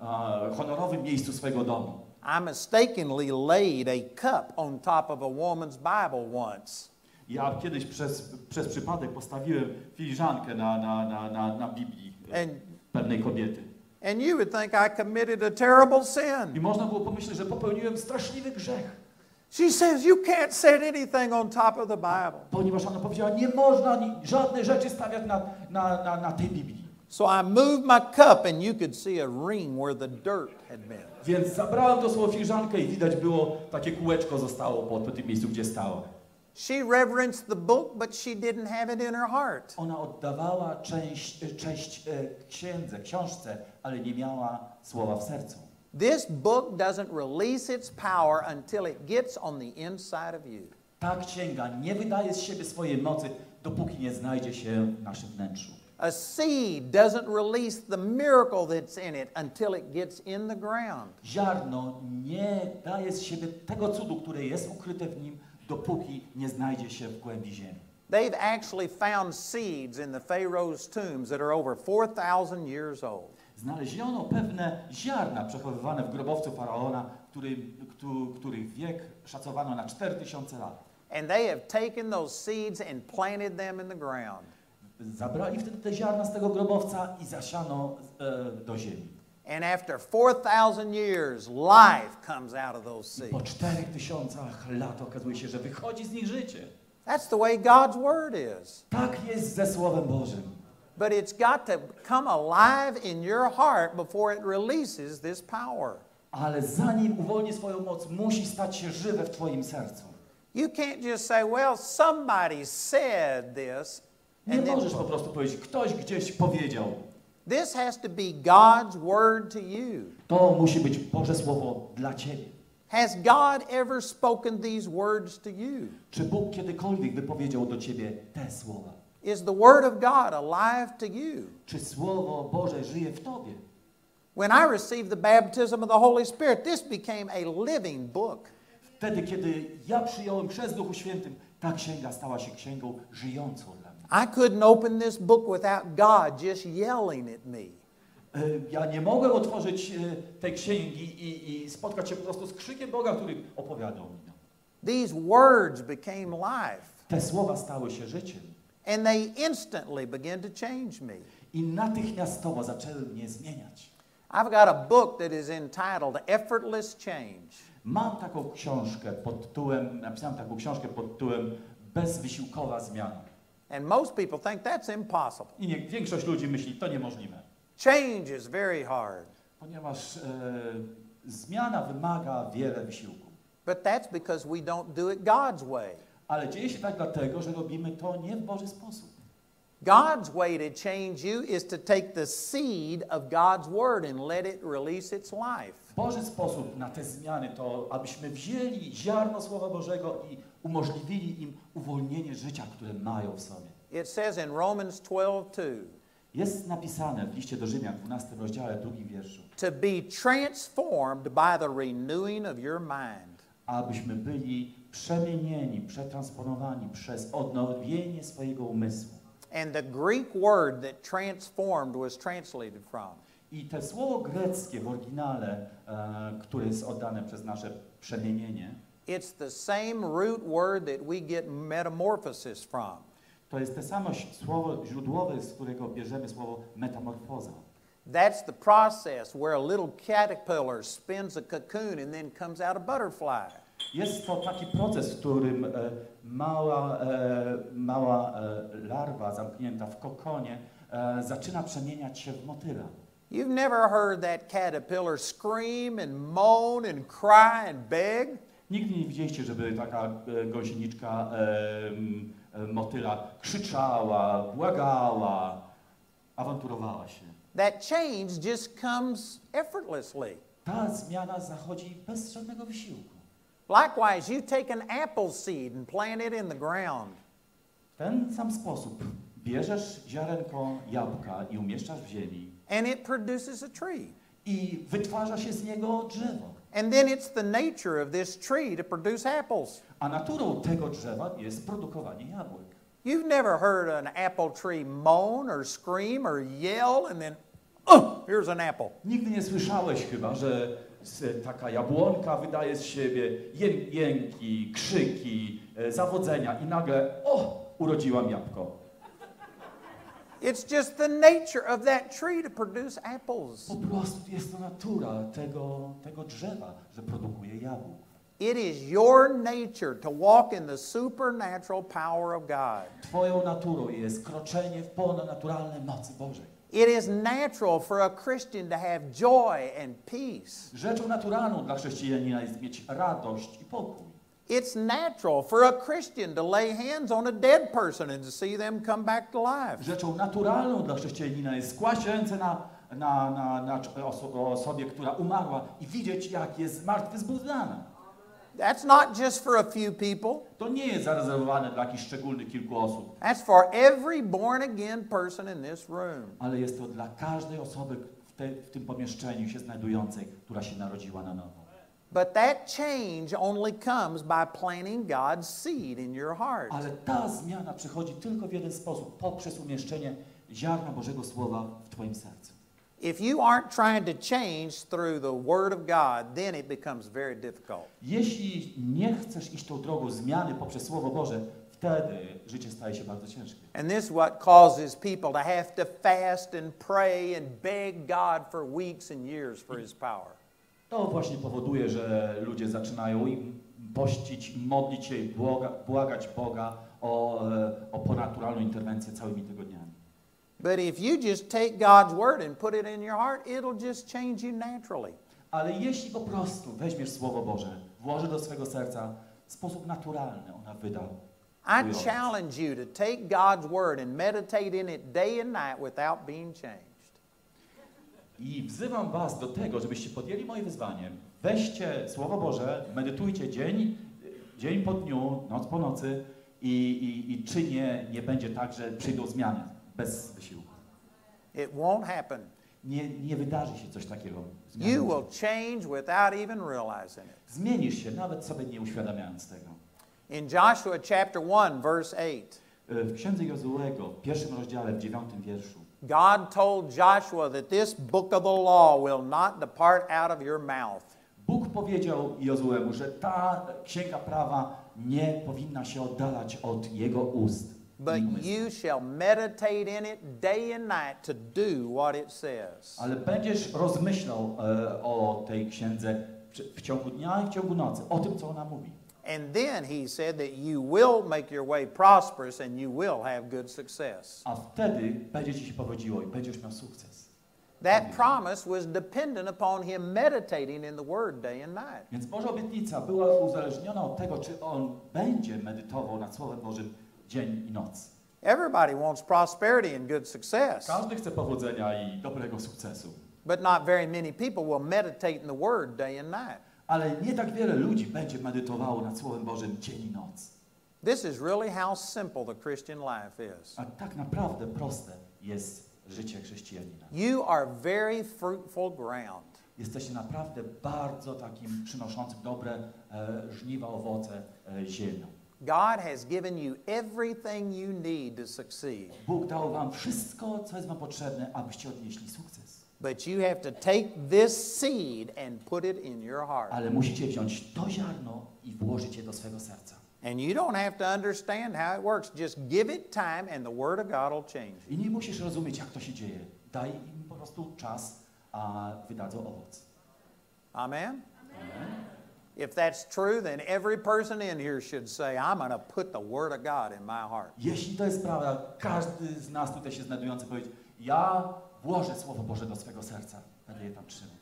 e, honorowym miejscu swojego domu. I mistakenly laid a cup on top of a woman's Bible once. Ja kiedyś przez, przez przypadek postawiłem filiżankę na, na, na, na, na Biblii e, And, pewnej kobiety. and you would think I committed a terrible I sin. można było pomyśleć, że popełniłem straszliwy grzech. She says, You can't set anything on top of the Bible. Ponieważ ona powiedziała, nie można żadnej rzeczy stawiać na, na, na, na tej Biblii. So I moved my cup, and you could see a ring where the dirt had been. Więc zabrałem do słowa filiżankę i widać było, takie kółeczko zostało po tym miejscu, gdzie stała. She reverenced the book, but she didn't have it in her heart. Ona oddawała część, cześć e, księdze, książce, ale nie miała słowa w sercu. This book doesn't release its power until it gets on the inside of you. Ta księga nie wydaje z siebie swojej mocy, dopóki nie znajdzie się w naszym wnętrzu. A seed doesn't release the miracle that's in it until it gets in the ground. Ziarno nie daje z siebie tego cudu, które jest ukryte w nim, dopóki nie znajdzie się w głębi ziemi. They've actually found seeds in the Pharaoh's tombs that are over 4,000 years old. Znaleziono pewne ziarna przechowywane w grobowcu faraona, który, któ- których wiek szacowano na 4000 lat. And they have taken those seeds and planted them in the ground. Zabrali wtedy te ziarna z tego grobowca i zasiano e, do ziemi. And after 4,000 years, life comes out of those I po seeds. 4000 lat okazuje się, że wychodzi z nich życie. That's the way God's Word is. Tak jest ze Słowem Bożym. But it's got to come alive in your heart before it releases this power. Ale zanim uwolni swoją moc, musi stać się żywe w Twoim sercu. You can't just say, well, somebody said this. Nie możesz po prostu powiedzieć, ktoś gdzieś powiedział. This has to be God's Word to you. To musi być Boże Słowo dla Ciebie. Has God ever spoken these words to you? Czy Bóg kiedykolwiek wypowiedział do Ciebie te słowa? Is the Word of God alive to you? Czy Słowo Boże żyje w Tobie? When I received the baptism of the Holy Spirit, this became a living book. Wtedy, kiedy ja przyjąłem przez Duchu Świętym, ta księga stała się księgą żyjącą. I couldn't open this book without God just yelling at me. E, Ja nie mogłem otworzyć e, tej księgi i, i spotkać się po prostu z krzykiem Boga, który opowiadał mi. These words became life, Te słowa stały się życiem and they instantly began to change me. i natychmiastowo zaczęły mnie zmieniać. I've got a book that is entitled Effortless Change. Mam taką książkę pod tytułem, napisałem taką książkę pod tytułem Bezwysiłkowa zmiana. And most people think that's impossible. I nie, większość ludzi myśli, to niemożliwe, Change is very hard. ponieważ e, zmiana wymaga wiele wysiłku. But that's because we don't do it God's way. Ale dzieje się tak dlatego, że robimy to nie w Boży sposób. God's way to change you is to take the seed of God's word and let it release its life. Boży sposób na te zmiany to, abyśmy wzięli ziarno Słowa Bożego i umożliwili im uwolnienie życia, które mają w sobie. It says in Romans 12:2, Jest napisane w liście do Rzymian, 12 rozdziale, drugim wierszu, to be transformed by the renewing of your mind. abyśmy byli przemienieni, przetransponowani przez odnowienie swojego umysłu. And the Greek word that transformed was translated from I te słowo greckie w oryginale, e, które jest oddane przez nasze przemienienie, It's the same root word that we get metamorphosis from. to jest to samo słowo źródłowe, z którego bierzemy słowo metamorfoza. That's the process where a little caterpillar spins a cocoon and then comes out a butterfly. Jest to taki proces, w którym e, mała, e, mała e, larwa zamknięta w kokonie zaczyna przemieniać się w motyla. You've never heard that caterpillar scream and moan and cry and beg. Nigdy nie widzieliście, żeby taka gąsieniczka e, motyla krzyczała, błagała, awanturowała się. That change just comes effortlessly. Ta zmiana zachodzi bez żadnego wysiłku. Likewise, you take an apple seed and plant it in the ground. W ten sam sposób bierzesz ziarenko jabłka i umieszczasz w ziemi and it produces a tree. i wytwarza się z niego drzewo. And then it's the nature of this tree to produce apples. A naturą tego drzewa jest produkowanie jabłek. You've never heard an apple tree moan or scream or yell and then, oh, here's an apple. Nigdy nie słyszałeś chyba, że taka jabłonka wydaje z siebie ję- jęki, krzyki, e, zawodzenia i nagle, o, urodziłam jabłko. It's just the nature of that tree to produce apples. Po prostu jest to natura tego, tego drzewa, że produkuje jabłko. It is your nature to walk in the supernatural power of God. Twoją naturą jest kroczenie w ponadnaturalne mocy Bożej. It is natural for a Christian to have joy and peace. Rzeczą naturalną dla chrześcijanina jest mieć radość i pokój. It's natural for a Christian to lay hands on a dead person and to see them come back to life. Rzeczą naturalną dla chrześcijanina jest skłaść ręce na, na, na, na oso- osobie, która umarła i widzieć, jak jest zmartwychwzbudzana. That's not just for a few people. To nie jest zarezerwowane dla jakichś szczególnych kilku osób, That's for every born again person in this room. ale jest to dla każdej osoby w, te, w tym pomieszczeniu się znajdującej, która się narodziła na nowo. But that change only comes by planting God's seed in your heart. Ale ta zmiana przychodzi tylko w jeden sposób, poprzez umieszczenie ziarna Bożego Słowa w Twoim sercu. If you aren't trying to change through the Word of God, then it becomes very difficult. Jeśli nie chcesz iść tą drogą zmiany poprzez Słowo Boże, wtedy życie staje się bardzo ciężkie. And this is what causes people to have to fast and pray and beg God for weeks and years for His power. To właśnie powoduje, że ludzie zaczynają im pościć, modlić się i błaga, błagać Boga o, e, o ponadnaturalną interwencję całymi tygodniami. But if you just take God's Word and put it in your heart, it'll just change you naturally. Ale jeśli po prostu weźmiesz Słowo Boże, włożysz do swojego serca, w sposób naturalny ona wyda. I challenge you to take God's Word and meditate in it day and night without being changed. I wzywam was do tego, żebyście podjęli moje wyzwanie. Weźcie Słowo Boże, medytujcie dzień, dzień po dniu, noc po nocy i, i, i czy nie, nie będzie tak, że przyjdą zmiany bez wysiłku. It won't happen. Nie, nie wydarzy się coś takiego. Zmiany. You will change without even realizing it. Zmienisz się, nawet sobie nie uświadamiając tego. In Joshua chapter 1, verse 8, E, W Księdze Jozułego, w pierwszym rozdziale, w dziewiątym wierszu, God told Joshua that this book of the law will not depart out of your mouth. Bóg powiedział Jozuemu, że ta księga prawa nie powinna się oddalać od jego ust. But you shall meditate in it day and night to do what it says. Ale będziesz rozmyślał e, o tej księdze w, w ciągu dnia i w ciągu nocy, o tym, co ona mówi. And then he said that you will make your way prosperous and you will have good success. A wtedy będzie ci się powodziło i będziesz miał sukces. That promise was dependent upon him meditating in the Word day and night. Więc Boża obietnica była uzależniona od tego, czy on będzie medytował nad Słowem Bożym dzień i noc. Everybody wants prosperity and good success, Każdy chce powodzenia i dobrego sukcesu. but not very many people will meditate in the Word day and night. Ale nie tak wiele ludzi będzie medytowało nad Słowem Bożym dzień i noc. This is really how simple the Christian life is. A tak naprawdę proste jest życie chrześcijanina. You are very fruitful ground. Jesteście naprawdę bardzo takim przynoszącym dobre e, żniwa, owoce e, ziemią. God has given you everything you need to succeed, Bóg dał wam wszystko, co jest wam potrzebne, abyście odnieśli sukces. But you have to take this seed and put it in your heart. Ale musicie wziąć to ziarno i włożyć je do swego serca. And you don't have to understand how it works. Just give it time, and the Word of God will change. I nie musisz rozumieć, jak to się dzieje. Daj im po prostu czas, a wydadzą owoc. Amen? If that's true, then every person in here should say, I'm going to put the Word of God in my heart. Jeśli to jest prawda, każdy z nas tutaj się znajdujący powiedzieć, ja włożę Słowo Boże do swego serca, będę je tam trzymał.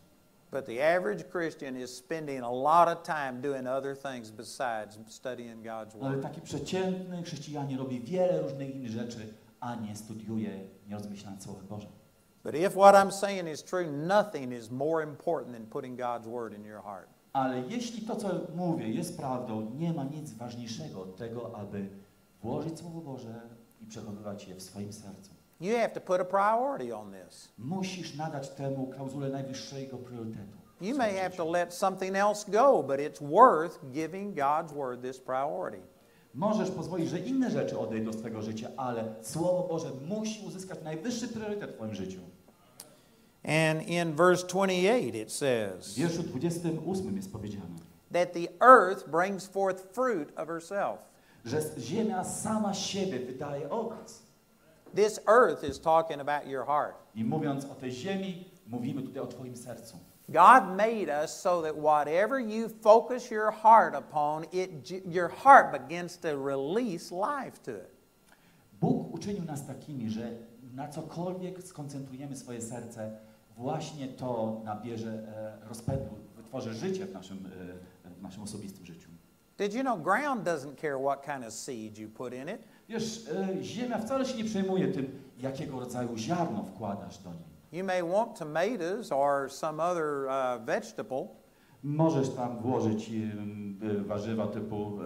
But the average Christian is spending a lot of time doing other things besides studying God's Ale Word. taki przeciętny chrześcijanin robi wiele różnych innych rzeczy, a nie studiuje, nie rozmyśla nad Słowem Bożym. But if what I'm saying is true, nothing is more important than putting God's Word in your heart. Ale jeśli to, co mówię, jest prawdą, nie ma nic ważniejszego od tego, aby włożyć Słowo Boże i przechowywać je w swoim sercu. You have to put a priority on this. Musisz nadać temu klauzulę najwyższego priorytetu. w You may have to let something else go, but it's worth giving God's Word this priority. Możesz pozwolić, że inne rzeczy odejdą z Twojego życia, ale Słowo Boże musi uzyskać najwyższy priorytet w Twoim życiu. And in verse 28, it W says wierszu 28 jest powiedziane, that the earth brings forth fruit of herself. że ziemia sama siebie wydaje owoc. This earth is talking about your heart. I mówiąc o tej ziemi, mówimy tutaj o Twoim sercu. God made us so that whatever you focus your heart upon, it, your heart begins to release life to it. Bóg uczynił nas takimi, że na cokolwiek skoncentrujemy swoje serce, właśnie to nabierze e, rozpędu, wytworzy życie w naszym, e, w naszym osobistym życiu. Did you know ground doesn't care what kind of seed you put in it? Wiesz, e, ziemia wcale się nie przejmuje tym, jakiego rodzaju ziarno wkładasz do niej. You may want tomatoes or some other uh, vegetable, Możesz tam włożyć e, warzywa typu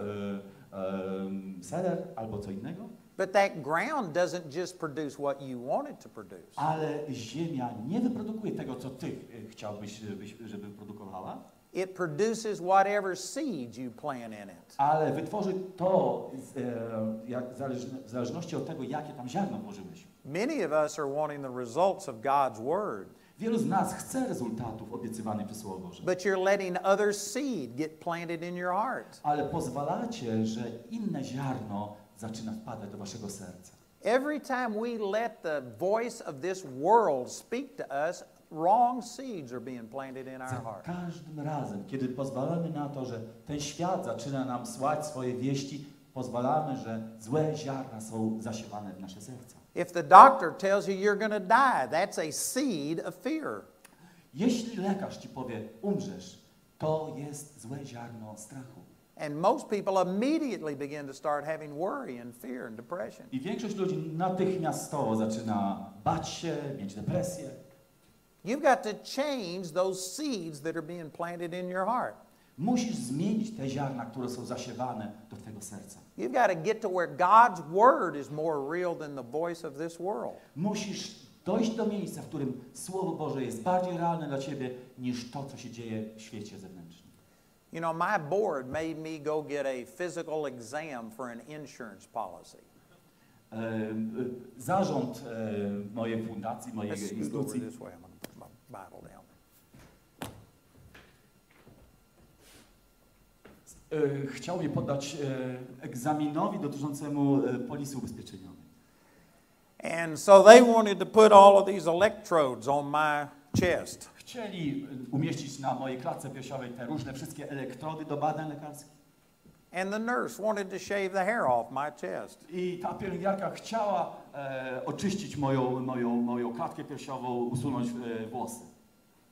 em, seler albo co innego, but that ground doesn't just produce what you want it to produce. ale ziemia nie wyprodukuje tego, co ty chciałbyś, żeby wyprodukowała, It produces whatever seed you plant in it. ale wytworzy to jak, w zależności od tego, jakie tam ziarno włożyłeś. Many of us are wanting the results of God's Word, Wielu z nas chce rezultatów obiecywanych przez Słowo Boże, but you're letting other seed get planted in your heart. ale pozwalacie, że inne ziarno zaczyna wpadać do waszego serca. Every time we let the voice of this world speak to us, wrong seeds are being planted in our Za heart. każdym razem, kiedy pozwalamy na to, że ten świat zaczyna nam słać swoje wieści, pozwalamy, że złe ziarna są zasiewane w nasze serca. If the doctor tells you you're going to die, that's a seed of fear. Jeśli lekarz ci powie, umrzesz, to jest złe ziarno strachu. And most people immediately begin to start having worry and fear and depression. I większość ludzi natychmiastowo zaczyna bać się, mieć depresję. You've got to change those seeds that are being planted in your heart. Musisz zmienić te ziarna, które są zasiewane do twojego serca. You've got to get to where God's word is more real than the voice of this world. Musisz dojść do miejsca, w którym Słowo Boże jest bardziej realne dla ciebie niż to, co się dzieje w świecie zewnętrznym. You know, my board made me go get a physical exam for an insurance policy. E, Zarząd e, mojej fundacji, mojej instytucji Bible down. e, chciał mnie poddać e, egzaminowi dotyczącemu e, polisy ubezpieczeniowej. And so they wanted to put all of these electrodes on my chest. Chcieli umieścić na mojej klatce piersiowej te różne wszystkie elektrody do badań lekarskich. And the nurse wanted to shave the hair off my chest. I ta pielęgniarka chciała e, oczyścić moją, moją, moją klatkę piersiową, usunąć e, włosy.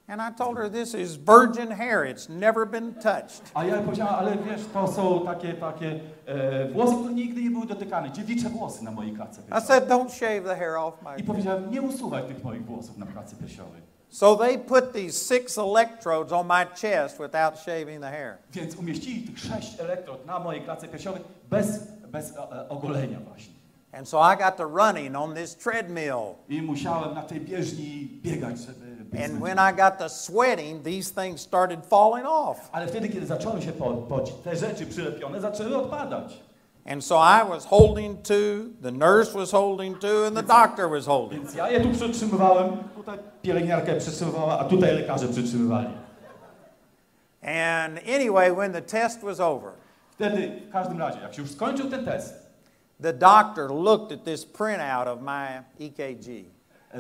And I told her this is virgin hair. It's never been touched. A ja powiedziałam, ale wiesz, to są takie, takie e, włosy, które nigdy nie były dotykane, dziewicze włosy na mojej klatce I piersiowej. said, don't shave the hair off my I powiedziałem, nie usuwaj tych moich włosów na klatce piersiowej. So they put these six electrodes on my chest without shaving the hair. Więc umieścili tych sześć elektrod na mojej klatce piersiowej bez, bez e, e, ogolenia właśnie. And so I got to running on this treadmill. I musiałem na tej bieżni biegać, And when I got to sweating, these things started falling off. Ale wtedy, kiedy zacząłem się po- pocić, te rzeczy przylepione zaczęły odpadać. And so I was holding to, the nurse was holding to, and the doctor was holding. Więc ja je tu przytrzymywałem, tutaj pielęgniarkę przytrzymywała, a tutaj lekarze przytrzymywali. And anyway, when the test was over, Wtedy, w każdym razie, jak się już skończył ten test, the doctor looked at this printout of my EKG. e,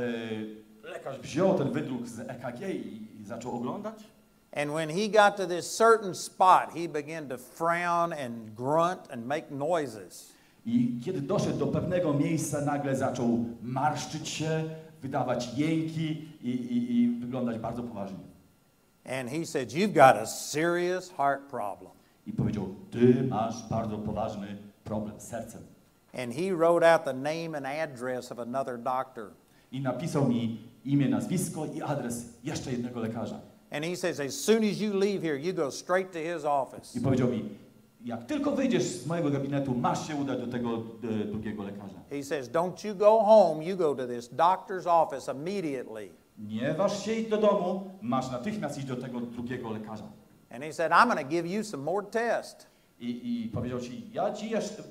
lekarz wziął ten wydruk z EKG i, i zaczął oglądać. And when he got to this certain spot, he began to frown and grunt and make noises. I kiedy doszedł do pewnego miejsca, nagle zaczął marszczyć się, wydawać jęki i, i, i wyglądać bardzo poważnie. And he said, You've got a serious heart problem. I powiedział, ty masz bardzo poważny problem z sercem. And he wrote out the name and address of another doctor. I napisał mi imię, nazwisko i adres jeszcze jednego lekarza. And he says, As soon as you leave here, you go straight to his office. I powiedział mi, jak tylko wyjdziesz z mojego gabinetu, masz się udać do tego e, drugiego lekarza. He says, Don't you go home, you go to this doctor's office immediately. Nie waż się iść do domu, masz natychmiast iść do tego drugiego lekarza. And he said, I'm going to give you some more tests. I, i powiedział ci, ja ci jeszcze,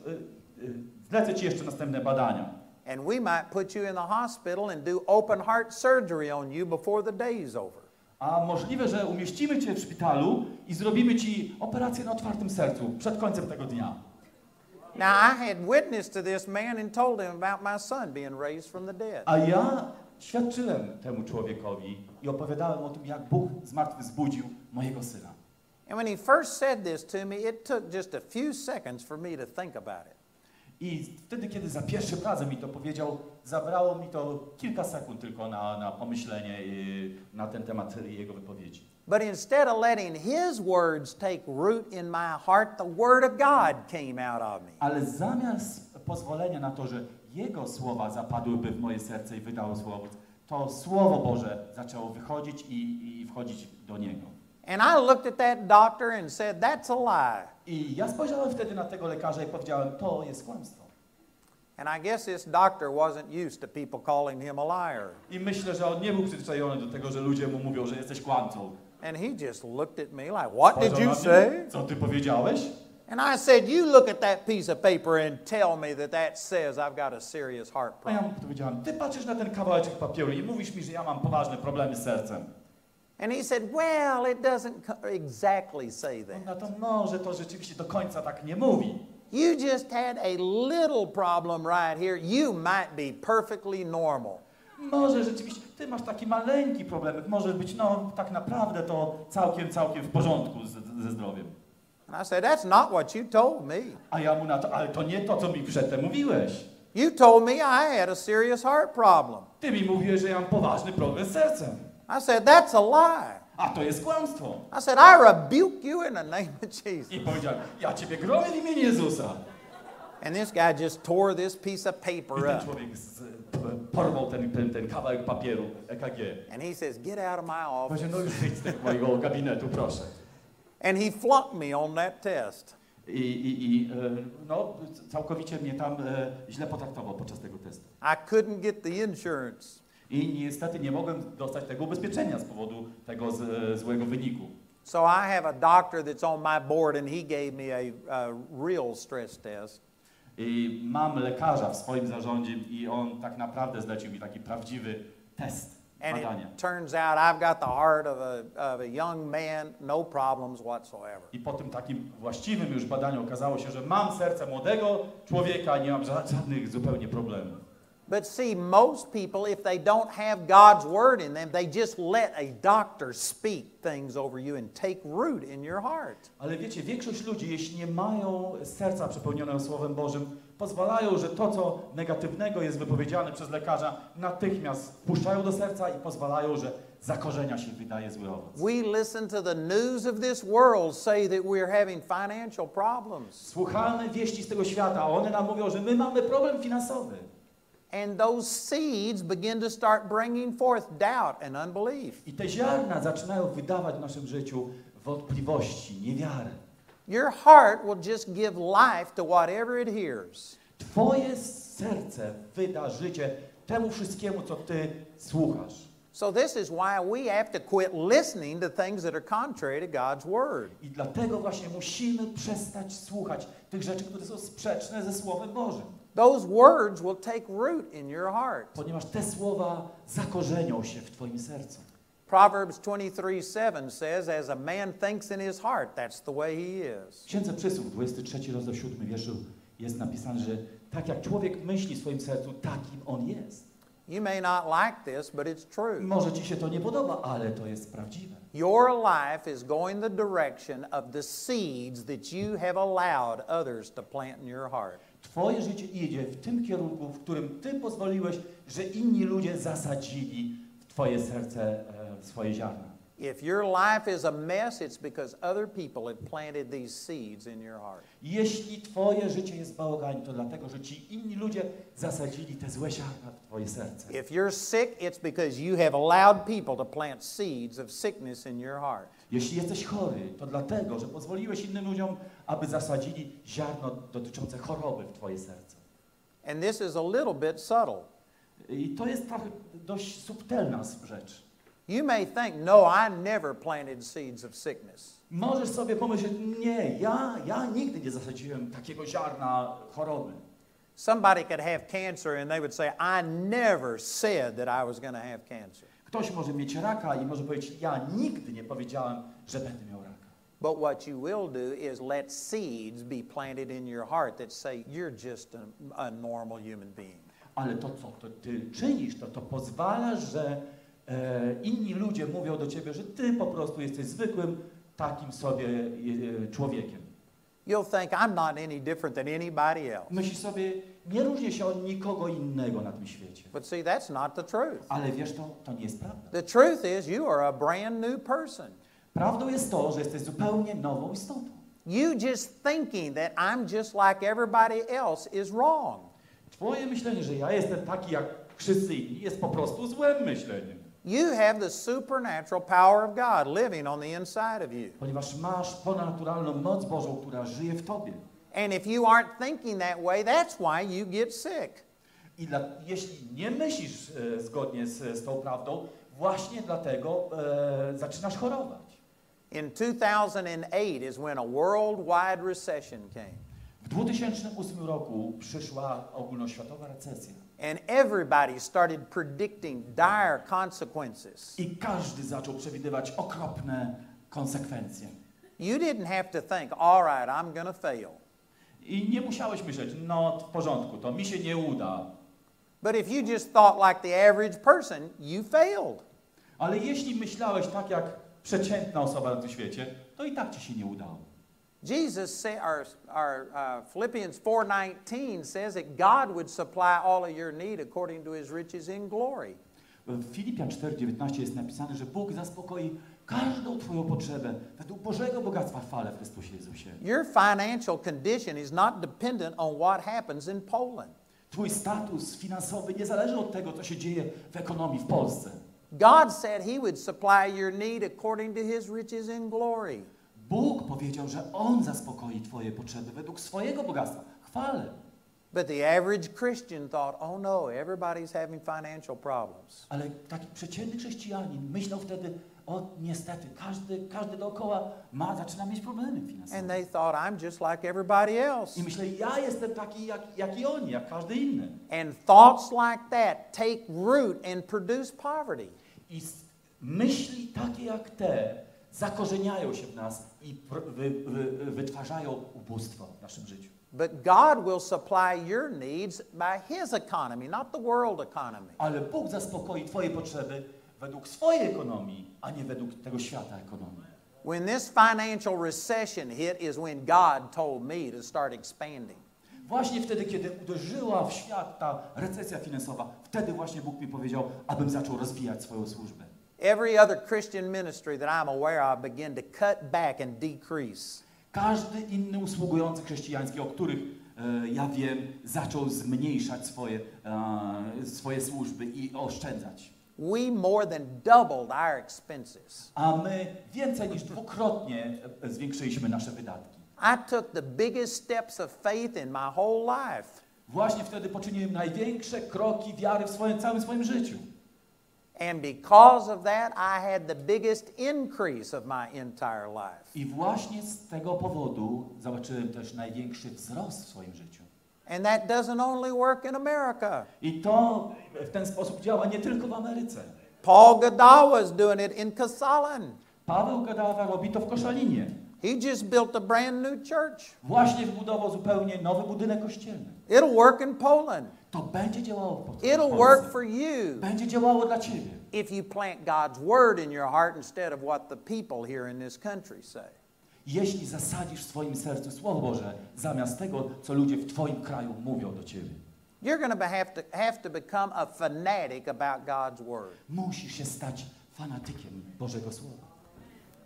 y, y, zlecę ci jeszcze następne badania. And we might put you in the hospital and do open heart surgery on you before the day's over. A możliwe, że umieścimy cię w szpitalu i zrobimy ci operację na otwartym sercu przed końcem tego dnia. Now, I had witnessed to this man and told him about my son being raised from the dead. A ja świadczyłem temu człowiekowi i opowiadałem o tym, jak Bóg zmartwychwzbudził mojego syna. And when he first said this to me, it took just a few seconds for me to think about it. I wtedy, kiedy za pierwszym razem mi to powiedział, zabrało mi to kilka sekund tylko na, na pomyślenie y, na ten temat jego wypowiedzi. But instead of letting his words take root in my heart, the word of God came out of me. Ale zamiast pozwolenia na to, że jego słowa zapadłyby w moje serce i wydało słowo, to Słowo Boże zaczęło wychodzić i, i wchodzić do niego. And I looked at that doctor and said, That's a lie. I ja spojrzałem wtedy na tego lekarza i powiedziałem, to jest kłamstwo. And I guess this doctor wasn't used to people calling him a liar. I myślę, że on nie był przyzwyczajony do tego, że ludzie mu mówią, że jesteś kłamcą. And he just looked at me like, What did you say? Co ty powiedziałeś? And I said, You look at that piece of paper and tell me that that says I've got a serious heart A ja problem. mu powiedziałem, ty patrzysz na ten kawałeczek papieru i mówisz mi, że ja mam poważne problemy z sercem. And he said, Well, it doesn't exactly say that. na to może to rzeczywiście do końca tak nie mówi. You just had a little problem right here. You might be perfectly normal. Może rzeczywiście, ty masz taki maleńki problemek, może być, no tak naprawdę to całkiem, całkiem w porządku z, ze zdrowiem. And I said, That's not what you told me. A ja mu na to, ale to nie to, co mi przedtem mówiłeś. You told me I had a serious heart problem. Ty mi mówiłeś, że ja mam poważny problem z sercem. I said, That's a lie. A to jest kłamstwo. I said, I rebuke you in the name of Jesus. I powiedziałem, ja ciebie gromię w imieniu Jezusa. And this guy just tore this piece of I paper ten up. człowiek z, porwał ten, ten, ten kawałek papieru EKG. And he says, Get out of my office. Powiedział, no już wyjdź z tego mojego gabinetu, proszę. And he flunked me on that test. I, i, i no, całkowicie mnie tam źle potraktował podczas tego testu. I couldn't get the insurance. I niestety nie mogłem dostać tego ubezpieczenia z powodu tego z, e, złego wyniku. So I have a doctor that's on my board, and he gave me a, a real stress test. I mam lekarza w swoim zarządzie i on tak naprawdę zlecił mi taki prawdziwy test, And badanie. it turns out I've got the heart of a, of a young man, no problems whatsoever. I po tym takim właściwym już badaniu okazało się, że mam serce młodego człowieka, nie mam ża- żadnych zupełnie problemów. But see, most people, if they don't have God's word in them, they just let a doctor speak things over you and take root in your heart. Ale wiecie, większość ludzi, jeśli nie mają serca przepełnionego Słowem Bożym, pozwalają, że to, co negatywnego jest wypowiedziane przez lekarza, natychmiast wpuszczają do serca i pozwalają, że zakorzenia się wydaje zły owoc. We listen to the news of this world say that we're having financial problems. Słuchamy wieści z tego świata, a one nam mówią, że my mamy problem finansowy. And those seeds begin to start bringing forth doubt and unbelief. I te ziarna zaczynają wydawać w naszym życiu wątpliwości, niewiary. Your heart will just give life to whatever it hears. Twoje serce wyda życie temu wszystkiemu, co ty słuchasz. So, this is why we have to quit listening to things that are contrary to God's Word. I dlatego właśnie musimy przestać słuchać tych rzeczy, które są sprzeczne ze Słowem Bożym. Those words will take root in your heart. Ponieważ te słowa zakorzenią się w Twoim sercu. Proverbs 23 7 says, As a man thinks in his heart, that's the way he is. Księdze Przysłów, 23 rozdział 7 wierszu jest napisane, że tak jak człowiek myśli w swoim sercu, takim on jest. You may not like this, but it's true. Może Ci się to nie podoba, ale to jest prawdziwe. Your life is going the direction of the seeds that you have allowed others to plant in your heart. Twoje życie idzie w tym kierunku, w którym Ty pozwoliłeś, że inni ludzie zasadzili w Twoje serce e, swoje ziarna. If your life is a mess, it's because other people have planted these seeds in your heart. Jeśli Twoje życie jest bałagan, to dlatego, że Ci inni ludzie zasadzili te złe ziarna w Twoje serce. If you're sick, it's because you have allowed people to plant seeds of sickness in your heart. Jeśli jesteś chory, to dlatego, że pozwoliłeś innym ludziom, aby zasadzili ziarno dotyczące choroby w Twoje serce. And this is a little bit subtle. I to jest trochę dość subtelna rzecz. You may think, no, I never planted seeds of sickness. Możesz sobie pomyśleć, nie, ja, ja nigdy nie zasadziłem takiego ziarna choroby. Somebody could have cancer and they would say, I never said that I was going to have cancer. Ktoś może mieć raka i może powiedzieć, ja nigdy nie powiedziałem, że będę miał raka. But what you will do is let seeds be planted in your heart that say you're just a, a normal human being. ale to, co to ty czynisz, to, to pozwala, że inni ludzie mówią do ciebie, że ty po prostu jesteś zwykłym takim sobie e, człowiekiem. You'll think I'm not any different than anybody else. Myślisz sobie, nie różnię się od nikogo innego na tym świecie. But see, that's not the truth. Ale wiesz, to, to nie jest prawda. The truth is, you are a brand new person. Prawdą jest to, że jesteś zupełnie nową istotą. You just thinking that I'm just like everybody else is wrong. Twoje myślenie, że ja jestem taki jak wszyscy inni, jest po prostu złym myśleniem. You have the supernatural power of God living on the inside of you. Ponieważ masz ponadnaturalną moc Bożą, która żyje w tobie. And if you aren't thinking that way, that's why you get sick. I dla, jeśli nie myślisz e, zgodnie z, z tą prawdą, właśnie dlatego e, zaczynasz chorować. In 2008 is when a worldwide recession came. W 2008 roku przyszła ogólnoświatowa recesja And everybody started predicting dire consequences. i każdy zaczął przewidywać okropne konsekwencje. You didn't have to think, all right, I'm to fail. I nie musiałeś myśleć, no w porządku, to mi się nie uda. But if you just thought like the average person, you failed. Ale jeśli myślałeś tak jak przeciętna osoba na tym świecie, to i tak ci się nie udało. Jesus said, or, or uh, Philippians 4:19 says that God would supply all of your need according to His riches in glory. W Filipian 4,19 jest napisane, że Bóg zaspokoi każdą Twoją potrzebę według Bożego bogactwa w chwale w Chrystusie Jezusie. Your financial condition is not dependent on what happens in Poland. Twój status finansowy nie zależy od tego, co się dzieje w ekonomii w Polsce. God said He would supply your need according to His riches in glory. Bóg powiedział, że On zaspokoi Twoje potrzeby według swojego bogactwa. Chwale. But the average Christian thought, oh no, everybody's having financial problems. Ale taki przeciętny chrześcijanin myślał wtedy, o niestety, każdy, każdy dookoła ma, zaczyna mieć problemy And finansowe. they thought, I'm just like everybody else. I myśleli, ja jestem taki jak, jak i oni, jak każdy inny. And thoughts like that take root and produce poverty. I myśli takie jak te zakorzeniają się w nas i wy, wy, wytwarzają ubóstwo w naszym życiu. But God will supply your needs by His economy, not the world economy. Ale Bóg zaspokoi Twoje potrzeby według swojej ekonomii, a nie według tego świata ekonomii. When this financial recession hit is when God told me to start expanding. Właśnie wtedy, kiedy uderzyła w świat ta recesja finansowa, wtedy właśnie Bóg mi powiedział, abym zaczął rozwijać swoją służbę. Every other Christian ministry that I'm aware of began to cut back and decrease. Każdy inny usługujący chrześcijański, o których e, ja wiem, zaczął zmniejszać swoje, e, swoje służby i oszczędzać. We more than doubled our expenses. A my więcej niż dwukrotnie e, zwiększyliśmy nasze wydatki. I took the biggest steps of faith in my whole life. Właśnie wtedy poczyniłem największe kroki wiary w swoim całym swoim życiu. And because of that, I had the biggest increase of my entire life. I właśnie z tego powodu zobaczyłem też największy wzrost w swoim życiu. And that doesn't only work in America. I to w ten sposób działa nie tylko w Ameryce. Paul Godawa is doing it in Kasalan. Paweł Gadawa robi to w Koszalinie. He just built a brand new church. Właśnie wybudował zupełnie nowy budynek kościelny. It'll work in Poland. To będzie działało It'll work for you Będzie działało dla Ciebie. if you plant God's word in your heart instead of what the people here in this country say. Jeśli zasadzisz w swoim sercu Słowo Boże, zamiast tego, co ludzie w Twoim kraju mówią do Ciebie. You're going to have to have to become a fanatic about God's word. Musisz się stać fanatykiem Bożego Słowa.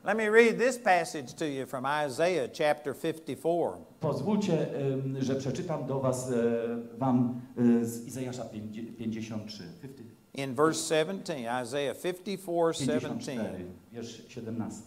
Let me read this passage to you from Isaiah chapter 54. Pozwólcie, że przeczytam do Was, Wam z Izajasza 53. 50, In verse 17, Isaiah 54 17. 54, wiersz 17.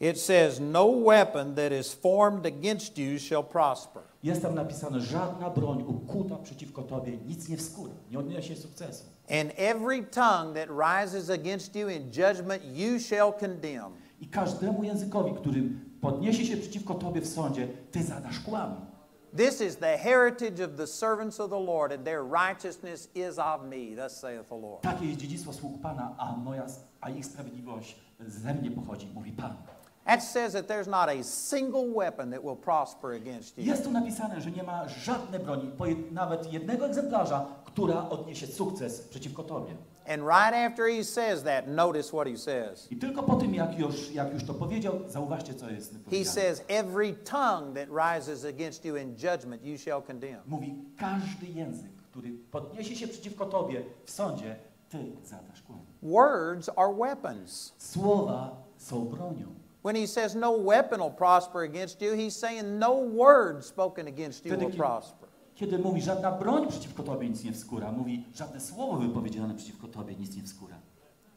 It says, No weapon that is formed against you shall prosper. Jest tam napisane, żadna broń ukuta przeciwko Tobie nic nie wskóra, nie odniesie sukcesu. And every tongue that rises against you in judgment you shall condemn. I każdemu językowi, który podniesie się przeciwko Tobie w sądzie, Ty zadasz kłam. This is the heritage of the servants of the Lord, and their righteousness is of me, thus saith the Lord. Takie jest dziedzictwo sług Pana, a, moja, a ich sprawiedliwość ze mnie pochodzi, mówi Pan. That says that there's not a single weapon that will prosper against you. Jest tu napisane, że nie ma żadnej broni, nawet jednego egzemplarza, która odniesie sukces przeciwko tobie. And right after he says that, notice what he says. I tylko po tym, jak już, jak już to powiedział, zauważcie, co jest He says, Every tongue that rises against you in judgment, you shall condemn. Mówi, każdy język, który podniesie się przeciwko tobie w sądzie, ty zadasz kłam. Words are weapons. Słowa są bronią. When he says no weapon will prosper against you, he's saying no word spoken against you Wtedy, will prosper. Kiedy mówi, żadna broń przeciwko tobie nic nie wskóra, mówi, żadne słowo wypowiedziane przeciwko tobie nic nie wskóra.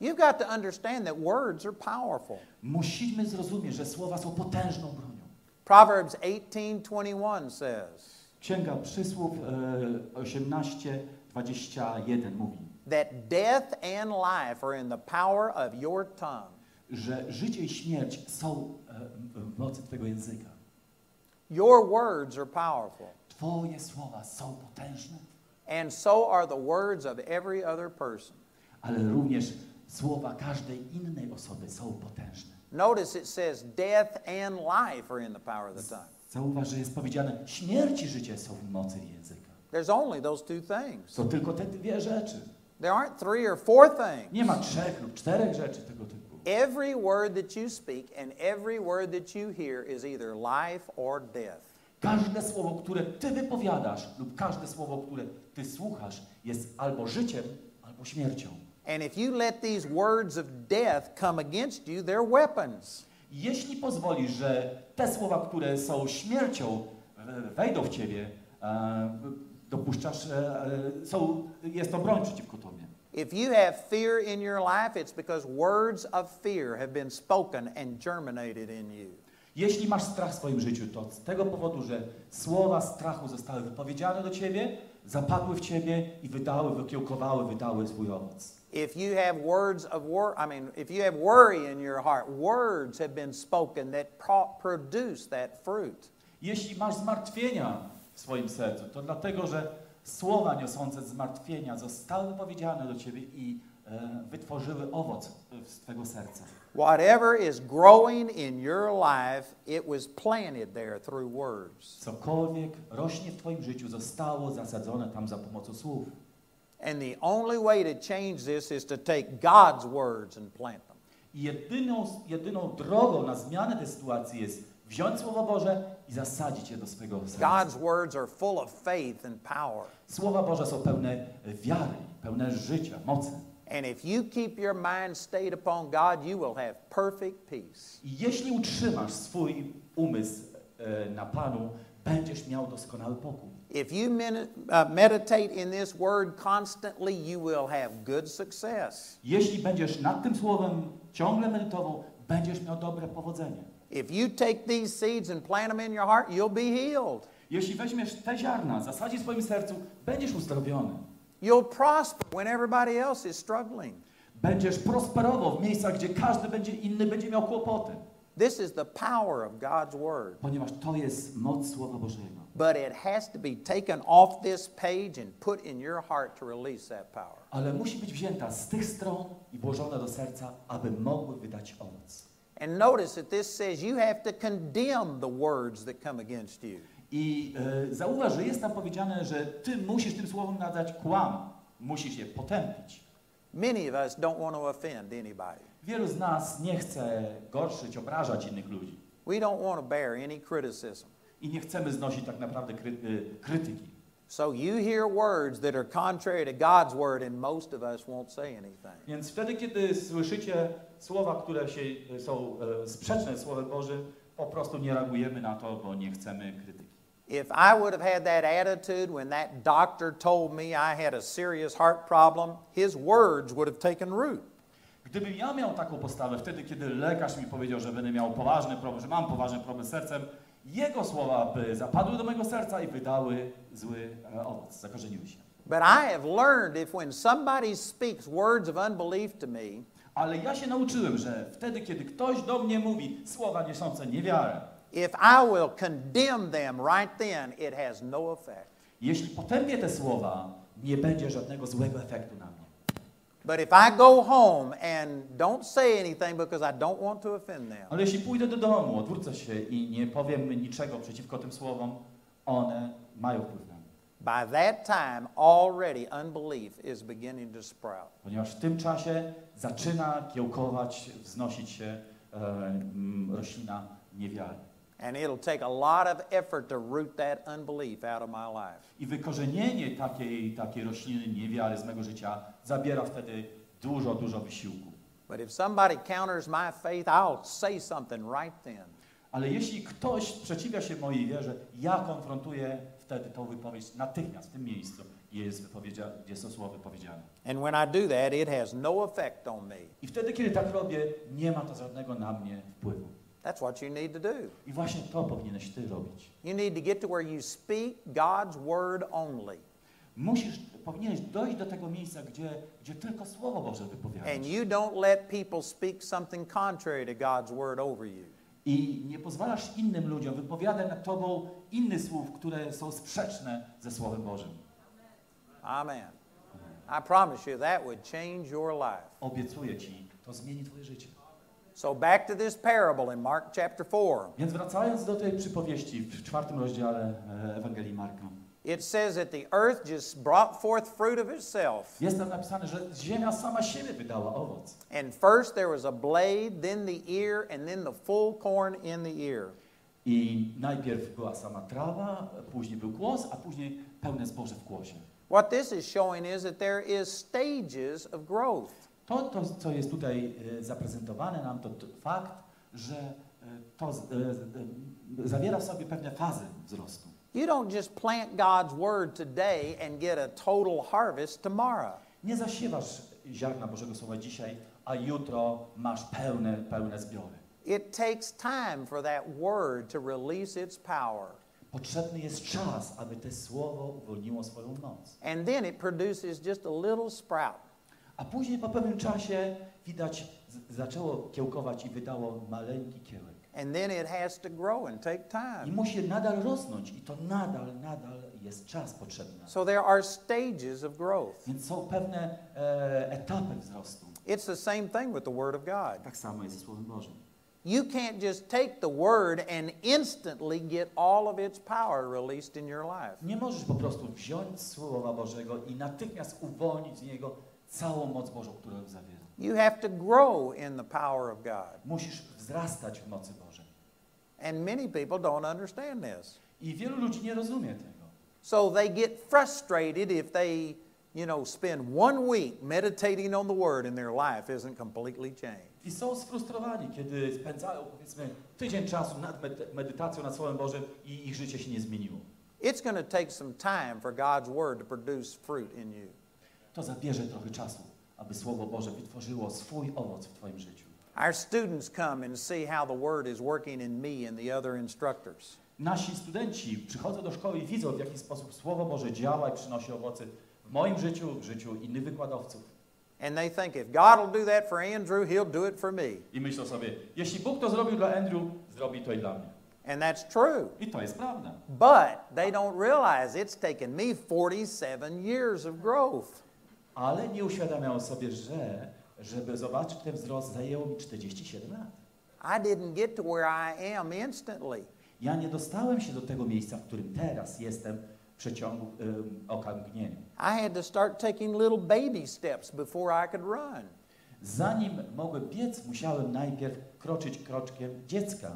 You've got to understand that words are powerful. Musimy zrozumieć, że słowa są potężną bronią. Proverbs 18:21 says Księga Przysłów e, 18, 21 mówi, that death and life are in the power of your tongue. Że życie i śmierć są e, w mocy Twojego języka. Your words are powerful, Twoje słowa są potężne, and so are the words of every other person. ale również słowa każdej innej osoby są potężne. Notice it says death and life are in the power of the tongue. Zauważ, że jest powiedziane, śmierć i życie są w mocy języka. There's only those two things. Są tylko te dwie rzeczy. There aren't three or four things. Nie ma trzech lub czterech rzeczy tego typu. Every word that you speak and every word that you hear is either life or death. Każde słowo, które Ty wypowiadasz lub każde słowo, które Ty słuchasz jest albo życiem, albo śmiercią. And if you let these words of death come against you, they're weapons. Jeśli pozwolisz, że te słowa, które są śmiercią, wejdą w ciebie, e, dopuszczasz, e, e, są, jest to broń przeciwko tobie. If you have fear in your life, it's because words of fear have been spoken and germinated in you. Jeśli masz strach w swoim życiu, to z tego powodu, że słowa strachu zostały wypowiedziane do ciebie, zapadły w ciebie i wydały, wykiełkowały, wydały swój owoc. If you have words of wor- I mean, if you have worry in your heart, words have been spoken that pro- produce that fruit. Jeśli masz zmartwienia w swoim sercu, to dlatego, że słowa niosące zmartwienia zostały wypowiedziane do ciebie i e, wytworzyły owoc z twojego serca. Whatever is growing in your life, it was planted there through words. Cokolwiek rośnie w twoim życiu, zostało zasadzone tam za pomocą słów. And the only way to change this is to take God's words and plant them. I jedyną, jedyną drogą na zmianę tej sytuacji jest wziąć Słowo Boże i zasadzić je do swojego serca. God's words are full of faith and power. Słowa Boże są pełne wiary, pełne życia, mocy. And if you keep your mind stayed upon God, you will have perfect peace. I jeśli utrzymasz swój umysł e, na Panu, będziesz miał doskonały pokój. If you uh, meditate in this word constantly, you will have good success. Jeśli będziesz nad tym słowem ciągle medytował, będziesz miał dobre powodzenie. If you take these seeds and plant them in your heart, you'll be healed. Jeśli weźmiesz te ziarna, zasadzisz w swoim sercu, będziesz uzdrowiony. You'll prosper when everybody else is struggling. Będziesz prosperował w miejscach, gdzie każdy będzie inny będzie miał kłopoty. This is the power of God's word. Ponieważ to jest moc Słowa Bożego. But it has to be taken off this page and put in your heart to release that power. Ale musi być wzięta z tych stron i włożona do serca, aby mogły wydać owoc. And notice that this says you have to condemn the words that come against you. I e, zauważ, że jest tam powiedziane, że ty musisz tym słowom nadać kłam. Musisz je potępić. Many of us don't want to offend anybody. Wielu z nas nie chce gorszyć, obrażać innych ludzi. We don't want to bear any criticism. I nie chcemy znosić tak naprawdę kry, y, krytyki. So you hear words that are contrary to God's word, and most of us won't say anything. Więc wtedy, kiedy słyszycie słowa, które się, y, są e, sprzeczne z Słowem Bożym, po prostu nie reagujemy na to, bo nie chcemy krytyki. If I would have had that attitude when that doctor told me I had a serious heart problem, his words would have taken root. Gdybym ja miał taką postawę wtedy, kiedy lekarz mi powiedział, że będę miał poważny problem, że mam poważny problem z sercem, jego słowa by zapadły do mojego serca i wydały zły e, owoc, zakorzeniły się. But I have learned if when somebody speaks words of unbelief to me, Ale ja się nauczyłem, że wtedy, kiedy ktoś do mnie mówi słowa niosące niewiarę, if I will condemn them right then, it has no effect. jeśli potępię te słowa, nie będzie żadnego złego efektu na mnie. But if I go home and don't say anything because I don't want to offend them, Ale jeśli pójdę do domu, odwrócę się i nie powiem niczego przeciwko tym słowom, one mają wpływ na mnie. By that time already unbelief is beginning to sprout. Ponieważ w tym czasie zaczyna kiełkować, wznosić się e, roślina niewiary. And it'll take a lot of effort to root that unbelief out of my life. I wykorzenienie takiej, takiej rośliny niewiary z mego życia zabiera wtedy dużo, dużo wysiłku. But if somebody counters my faith, I'll say something right then. Ale jeśli ktoś sprzeciwia się mojej wierze, ja konfrontuję wtedy tą wypowiedź natychmiast w tym miejscu, jest wypowiedzia, gdzie są słowa wypowiedziane. And when I do that, it has no effect on me. I wtedy, kiedy tak robię, nie ma to żadnego na mnie wpływu. That's what you need to do. I właśnie to powinieneś ty robić. You need to get to where you speak God's word only. Musisz, powinieneś dojść do tego miejsca, gdzie, gdzie tylko Słowo Boże wypowiadasz. And you don't let people speak something contrary to God's word over you. I nie pozwalasz innym ludziom wypowiadać nad tobą innych słów, które są sprzeczne ze Słowem Bożym. Amen. I promise you that would change your life. Obiecuję ci, to zmieni twoje życie. So back to this parable in Mark chapter 4. Więc wracając do tej przypowieści w czwartym rozdziale e, Ewangelii Marka. It says that the earth just brought forth fruit of itself. Jest tam napisane, że ziemia sama siebie wydała owoc. And first there was a blade, then the ear, and then the full corn in the ear. I najpierw była sama trawa, później był kłos, a później pełne zboże w kłosie. What this is showing is that there is stages of growth. To, to co jest tutaj e, zaprezentowane nam, to, to fakt, że e, to e, e, zawiera w sobie pewne fazy wzrostu. You don't just plant God's word today and get a total harvest tomorrow. Nie zasiewasz ziarna Bożego Słowa dzisiaj, a jutro masz pełne, pełne zbiory. It takes time for that word to release its power. Potrzebny jest czas, aby to słowo uwolniło swoją moc. And then it produces just a little sprout. A później po pewnym czasie widać, zaczęło kiełkować i wydało maleńki kiełek. And then it has to grow and take I time. musi nadal rosnąć i to nadal, nadal jest czas potrzebny. So there are stages of growth. Więc są pewne e, etapy wzrostu. It's the same thing with the Word of God. Tak samo jest ze Słowem Bożym. You can't just take the Word and instantly get all of its power released in your life. Nie możesz po prostu wziąć Słowa Bożego i natychmiast uwolnić z niego całą moc Bożą, którą zawiera. You have to grow in the power of God. Musisz wzrastać w mocy Bożej. And many people don't understand this. I wielu ludzi nie rozumie tego. So they get frustrated if they, you know, spend one week meditating on the Word and their life isn't completely changed. I są sfrustrowani, kiedy spędzają powiedzmy tydzień czasu nad medy- medytacją nad Słowem Bożym i ich życie się nie zmieniło. It's going to take some time for God's Word to produce fruit in you. To zabierze trochę czasu, aby Słowo Boże wytworzyło swój owoc w Twoim życiu. Our students come and see how the Word is working in me and the other instructors. Nasi studenci przychodzą do szkoły i widzą, w jaki sposób Słowo Boże działa i przynosi owoce w moim życiu, w życiu innych wykładowców. And they think if God will do that for Andrew, He'll do it for me. I myślą sobie, jeśli Bóg to zrobił dla Andrew, zrobi to i dla mnie. And that's true. I to jest prawda. But they don't realize it's taken me 47 years of growth. Ale nie uświadamiają sobie, że żeby zobaczyć ten wzrost, zajęło mi 47 lat. I didn't get to where I am instantly. Ja nie dostałem się do tego miejsca, w którym teraz jestem w przeciągu um, oka mgnienia. I had to start taking little baby steps before I could run. Zanim mogłem biec, musiałem najpierw kroczyć kroczkiem dziecka.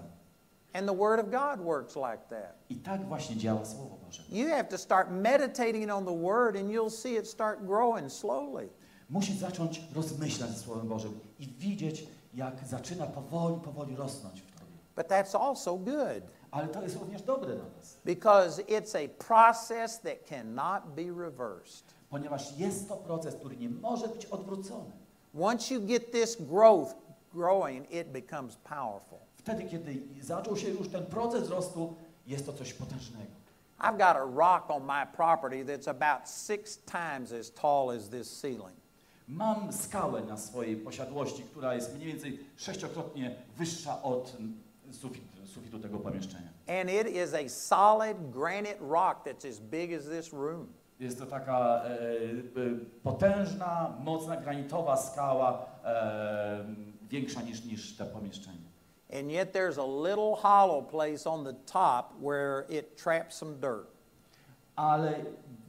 And the Word of God works like that. I tak właśnie działa Słowo Boże. You have to start meditating on the Word, and you'll see it start growing slowly. Musisz zacząć rozmyślać nad Słowem Bożym i widzieć, jak zaczyna powoli, powoli rosnąć w Tobie. But that's also good Ale to jest również dobre dla nas, because it's a process that cannot be reversed. ponieważ jest to proces, który nie może być odwrócony. Once you get this growth growing, it becomes powerful. Wtedy, kiedy zaczął się już ten proces wzrostu, jest to coś potężnego. I've got a rock on my property that's about six times as tall as this ceiling. Mam skałę na swojej posiadłości, która jest mniej więcej sześciokrotnie wyższa od mm, sufitu, sufitu tego pomieszczenia. And it is a solid granite rock that's as big as this room. Jest to taka e, e, potężna, mocna, granitowa skała, e, większa niż, niż te pomieszczenie. And yet there's a little hollow place on the top where it traps some dirt. Ale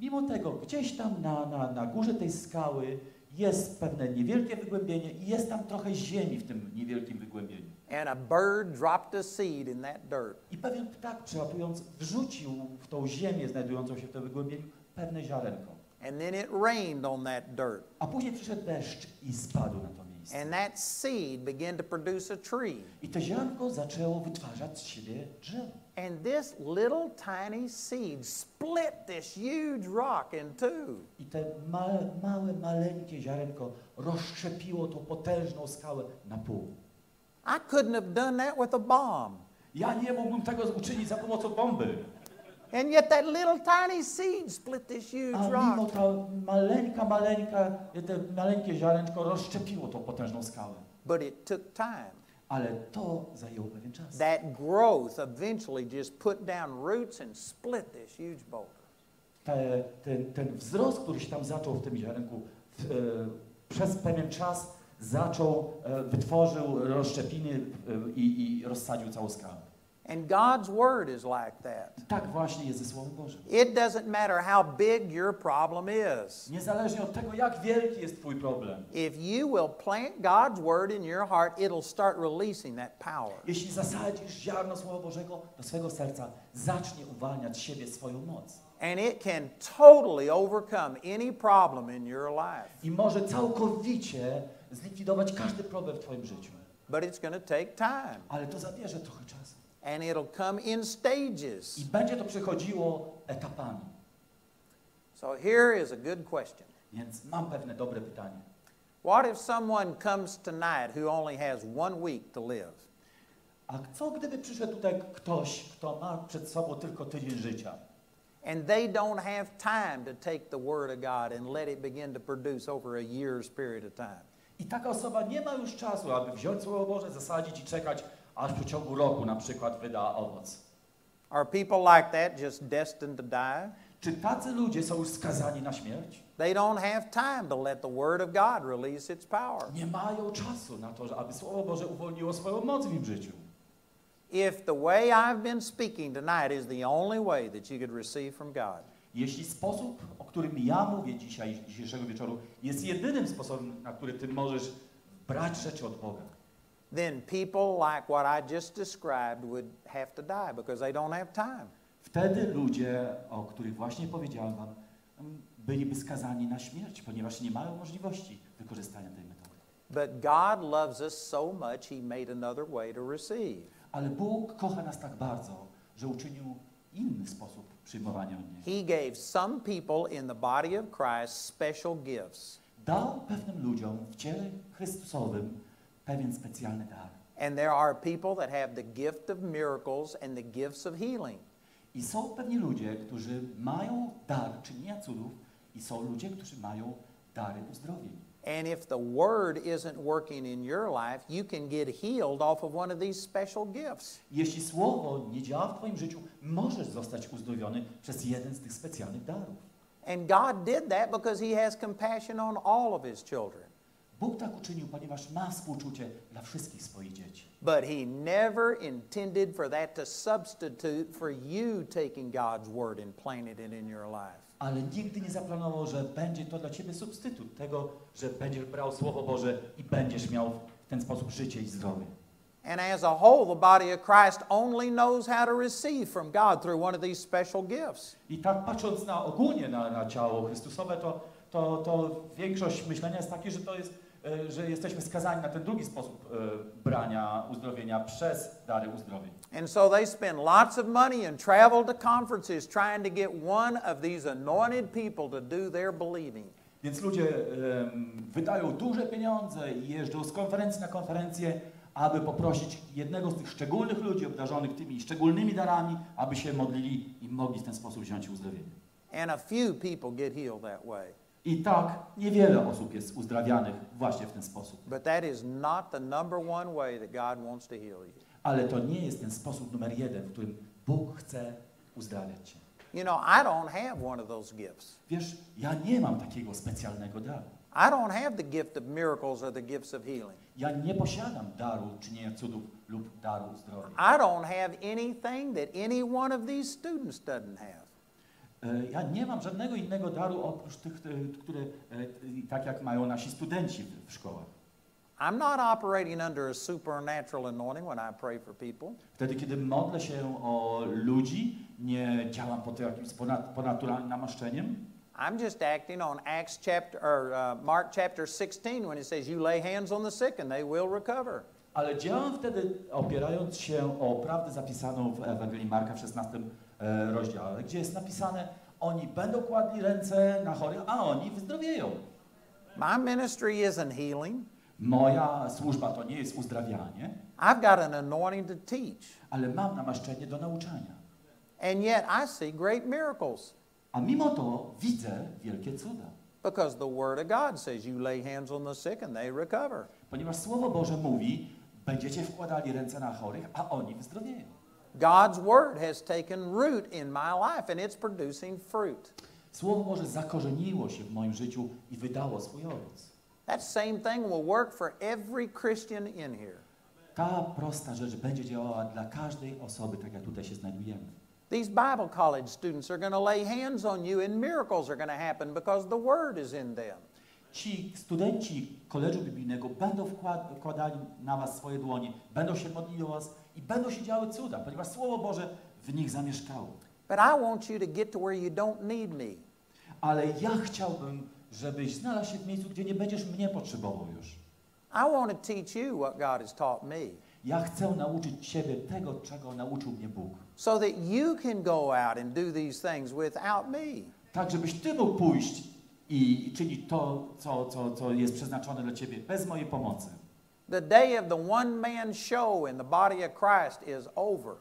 mimo tego, gdzieś tam na, na, na górze tej skały jest pewne niewielkie wygłębienie i jest tam trochę ziemi w tym niewielkim wygłębieniu. And a bird dropped a seed in that dirt. I pewien ptak przelatując wrzucił w tą ziemię znajdującą się w tym wygłębieniu pewne ziarenko. And then it rained on that dirt. A później przyszedł deszcz i spadł na to miejsce. And that seed began to produce a tree. I to ziarnko zaczęło wytwarzać z siebie drzewo. And this little tiny seed split this huge rock in two. I te małe, małe, maleńkie ziarenko rozszczepiło tą potężną skałę na pół. I couldn't have done that with a bomb. Ja nie mógłbym tego uczynić za pomocą bomby. And yet that little tiny seed split this A huge mimo rock. ta maleńka, maleńka, te maleńkie ziarenko rozszczepiło tą potężną skałę. But it took time. Ale to zajęło pewien czas. That growth eventually just put down roots and split this huge boulder. Te, ten, ten wzrost, który się tam zaczął w tym ziarenku, w, e, przez pewien czas zaczął, e, wytworzył rozszczepiny e, i, i rozsadził całą skałę. And God's word is like that. Tak właśnie jest ze Słowem Bożym. It doesn't matter how big your problem is. Niezależnie od tego, jak wielki jest Twój problem, If you will plant God's word in your heart, it'll start releasing that power. jeśli zasadzisz ziarno Słowa Bożego do swojego serca, zacznie uwalniać siebie swoją moc. And it can totally overcome any problem in your life. I może całkowicie zlikwidować każdy problem w Twoim życiu. But it's going to take time. Ale to zabierze trochę czasu. And it'll come in stages. I będzie to przychodziło etapami. So here is a good question. Więc mam pewne dobre pytanie. What if someone comes tonight who only has one week to live? A co gdyby przyszedł tutaj ktoś, kto ma przed sobą tylko tydzień życia? And they don't have time to take the Word of God and let it begin to produce over a year's period of time. I taka osoba nie ma już czasu, aby wziąć Słowo Boże, zasadzić i czekać, aż w przeciągu roku na przykład wyda owoc. Are people like that just destined to die? Czy tacy ludzie są już skazani na śmierć? They don't have time to let the Word of God release its power. Nie mają czasu na to, aby Słowo Boże uwolniło swoją moc w ich życiu. If the way I've been speaking tonight is the only way that you could receive from God, Jeśli sposób, o którym ja mówię dzisiaj, dzisiejszego wieczoru, jest jedynym sposobem, na który ty możesz brać rzeczy od Boga, then people like what I just described would have to die because they don't have time. wtedy ludzie, o których właśnie powiedziałem wam, mm, byliby skazani na śmierć, ponieważ nie mają możliwości wykorzystania tej metody. But God loves us so much, He made another way to receive. Ale Bóg kocha nas tak bardzo, że uczynił inny sposób przyjmowania Niego. He gave some people in the body of Christ special gifts. Dał pewnym ludziom w ciele Chrystusowym pewien specjalny dar. And there are people that have the gift of miracles and the gifts of healing. I są pewni ludzie, którzy mają dar czynienia cudów i są ludzie, którzy mają dary uzdrowień. And if the word isn't working in your life, you can get healed off of one of these special gifts. Jeśli słowo nie działa w Twoim życiu, możesz zostać uzdrowiony przez jeden z tych specjalnych darów. And God did that because He has compassion on all of His children. Bóg tak uczynił, ponieważ ma współczucie dla wszystkich swoich dzieci. But He never intended for that to substitute for you taking God's word and planting it in your life. Ale nigdy nie zaplanował, że będzie to dla Ciebie substytut tego, że będziesz brał Słowo Boże i będziesz miał w ten sposób życie i zdrowie. And as a whole, the body of Christ only knows how to receive from God through one of these special gifts. I tak patrząc na ogólnie na, na ciało Chrystusowe, to, to, to większość myślenia jest takie, że to jest, że jesteśmy skazani na ten drugi sposób e, brania uzdrowienia przez dary uzdrowień. And so they spend lots of money and travel to conferences trying to get one of these anointed people to do their believing. Więc ludzie em, wydają duże pieniądze i jeżdżą z konferencji na konferencję, aby poprosić jednego z tych szczególnych ludzi obdarzonych tymi szczególnymi darami, aby się modlili i mogli w ten sposób wziąć uzdrowienie. And a few people get healed that way. I tak niewiele osób jest uzdrawianych właśnie w ten sposób. Ale to nie jest ten sposób numer jeden, w którym Bóg chce uzdrawiać Cię. You know, I don't have one of those gifts. Wiesz, ja nie mam takiego specjalnego daru. I don't have the gift of miracles or the gifts of healing. Ja nie posiadam daru czynienia cudów lub daru zdrowia. I don't have anything that any one of these students doesn't have. E, Ja nie mam żadnego innego daru oprócz tych, e, które e, tak jak mają nasi studenci w- szkołach. I'm not operating under a supernatural anointing when I pray for people. Wtedy, kiedy modlę się o ludzi, nie działam pod jakimś ponad, ponadnaturalnym namaszczeniem, I'm just acting on Acts chapter or uh, Mark chapter 16 when it says you lay hands on the sick and they will recover. ale działam wtedy opierając się o prawdę zapisaną w Ewangelii Marka w 16 e, rozdziale, gdzie jest napisane, oni będą kładli ręce na chorych, a oni wyzdrowieją. My ministry isn't healing. Moja służba to nie jest uzdrawianie, I've got an anointing to teach. ale mam namaszczenie do nauczania. And yet I see great miracles A mimo to widzę wielkie cuda, because the Word of God says you lay hands on the sick and they recover. ponieważ Słowo Boże mówi, będziecie wkładali ręce na chorych, a oni wyzdrowieją. God's Word has taken root in my life and it's producing fruit. Słowo Boże zakorzeniło się w moim życiu i wydało swój owoc. That same thing will work for every Christian in here. Ta prosta rzecz będzie działała dla każdej osoby, tak jak tutaj się znajdujemy. These Bible college students are going to lay hands on you and miracles are going to happen because the Word is in them. Ci studenci koledżu biblijnego będą wkład, wkładali na was swoje dłonie, będą się modlili o was i będą się działy cuda, ponieważ Słowo Boże w nich zamieszkało. But I want you to get to where you don't need me. Ale ja chciałbym, żebyś znalazł się w miejscu, gdzie nie będziesz mnie potrzebował już. I want to teach you what God has taught me Ja chcę nauczyć Ciebie tego, czego nauczył mnie Bóg. so that you can go out and do these things without me. Tak, żebyś Ty mógł pójść i czynić to, co, co, co jest przeznaczone dla Ciebie, bez mojej pomocy. The day of the one man show in the body of Christ is over.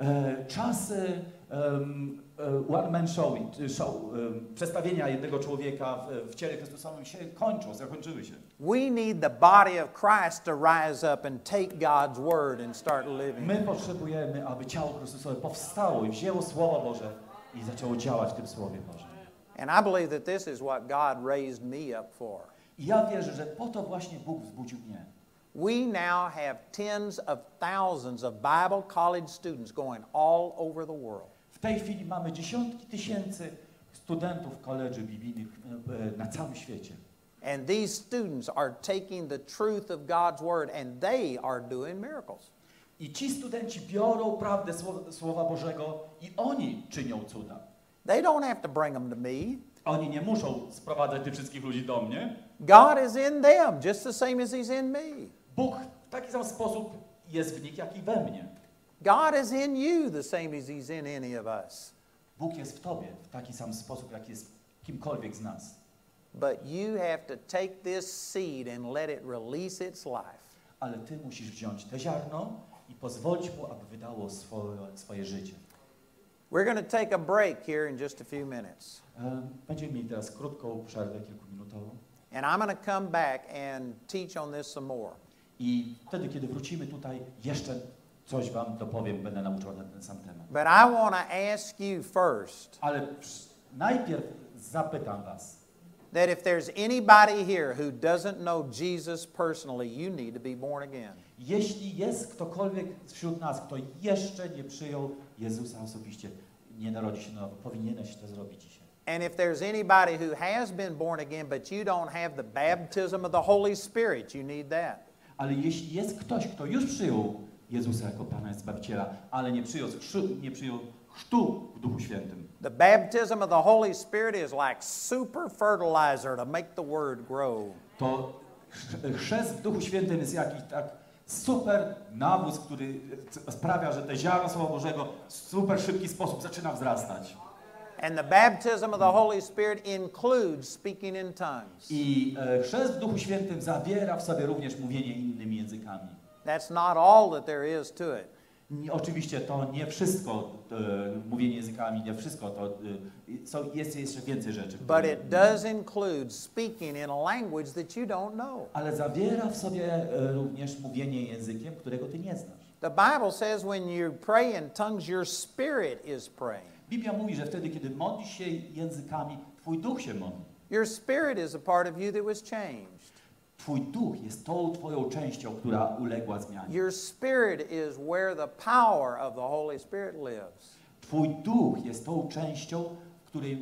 E, czasy e, one man show, e, show em, przedstawienia jednego człowieka w, w ciele Chrystusowym się kończą, zakończyły się. We need the body of Christ to rise up and take God's word and start living. My potrzebujemy, aby ciało Chrystusowe powstało i wzięło Słowo Boże i zaczęło działać w tym Słowie Bożym. And I believe that this is what God raised me up for. I ja wierzę, że po to właśnie Bóg wzbudził mnie. We now have tens of thousands of Bible college students going all over the world. W tej chwili mamy dziesiątki tysięcy studentów koledży biblijnych e, e, na całym świecie. And these students are taking the truth of God's word and they are doing miracles. I ci studenci biorą prawdę Słowa Bożego i oni czynią cuda. They don't have to bring them to me. Oni nie muszą sprowadzać tych wszystkich ludzi do mnie. God is in them just the same as He's in me. Bóg w taki sam sposób jest w nich, jak i we mnie. God is in you the same as He's in any of us. Bóg jest w tobie w taki sam sposób, jak jest kimkolwiek z nas. But you have to take this seed and let it release its life. Ale ty musisz wziąć te ziarno i pozwolić mu, aby wydało swoje, swoje życie. We're going to take a break here in just a few minutes. E, Będziemy mieli teraz krótką przerwę, kilkuminutową. And I'm going to come back and teach on this some more. I wtedy, kiedy wrócimy tutaj, jeszcze coś wam dopowiem, będę nauczał na ten sam temat. But I want to ask you first Ale najpierw zapytam was, that if there's anybody here who doesn't know Jesus personally, you need to be born again. jeśli jest ktokolwiek wśród nas, kto jeszcze nie przyjął Jezusa osobiście, nie narodzi się na nowo, powinieneś to zrobić dzisiaj. And if there's anybody who has been born again, but you don't have the baptism of the Holy Spirit, you need that. Ale jeśli jest ktoś, kto już przyjął Jezusa jako Pana i Zbawiciela, ale nie przyjął, nie przyjął chrztu w Duchu Świętym, The baptism of the Holy Spirit is like super fertilizer to make the word grow. to chrz- chrzest w Duchu Świętym jest jakiś tak super nawóz, który sprawia, że te ziarno Słowa Bożego w super szybki sposób zaczyna wzrastać. And the baptism of the Holy Spirit includes speaking in tongues. I e, chrzest w Duchu Świętym zawiera w sobie również mówienie innymi językami. That's not all that there is to it. Oczywiście to nie wszystko, e, mówienie językami, nie wszystko, to e, są, jest jeszcze więcej rzeczy. But it does include speaking in a language that you don't know. Ale zawiera w sobie e, również mówienie językiem, którego ty nie znasz. The Bible says when you pray in tongues, your spirit is praying. Biblia mówi, że wtedy, kiedy modlisz się językami, twój duch się modli. Your spirit is a part of you that was changed. Twój duch jest tą twoją częścią, która uległa zmianie. Your spirit is where the power of the Holy Spirit lives. Twój duch jest tą częścią, w której e,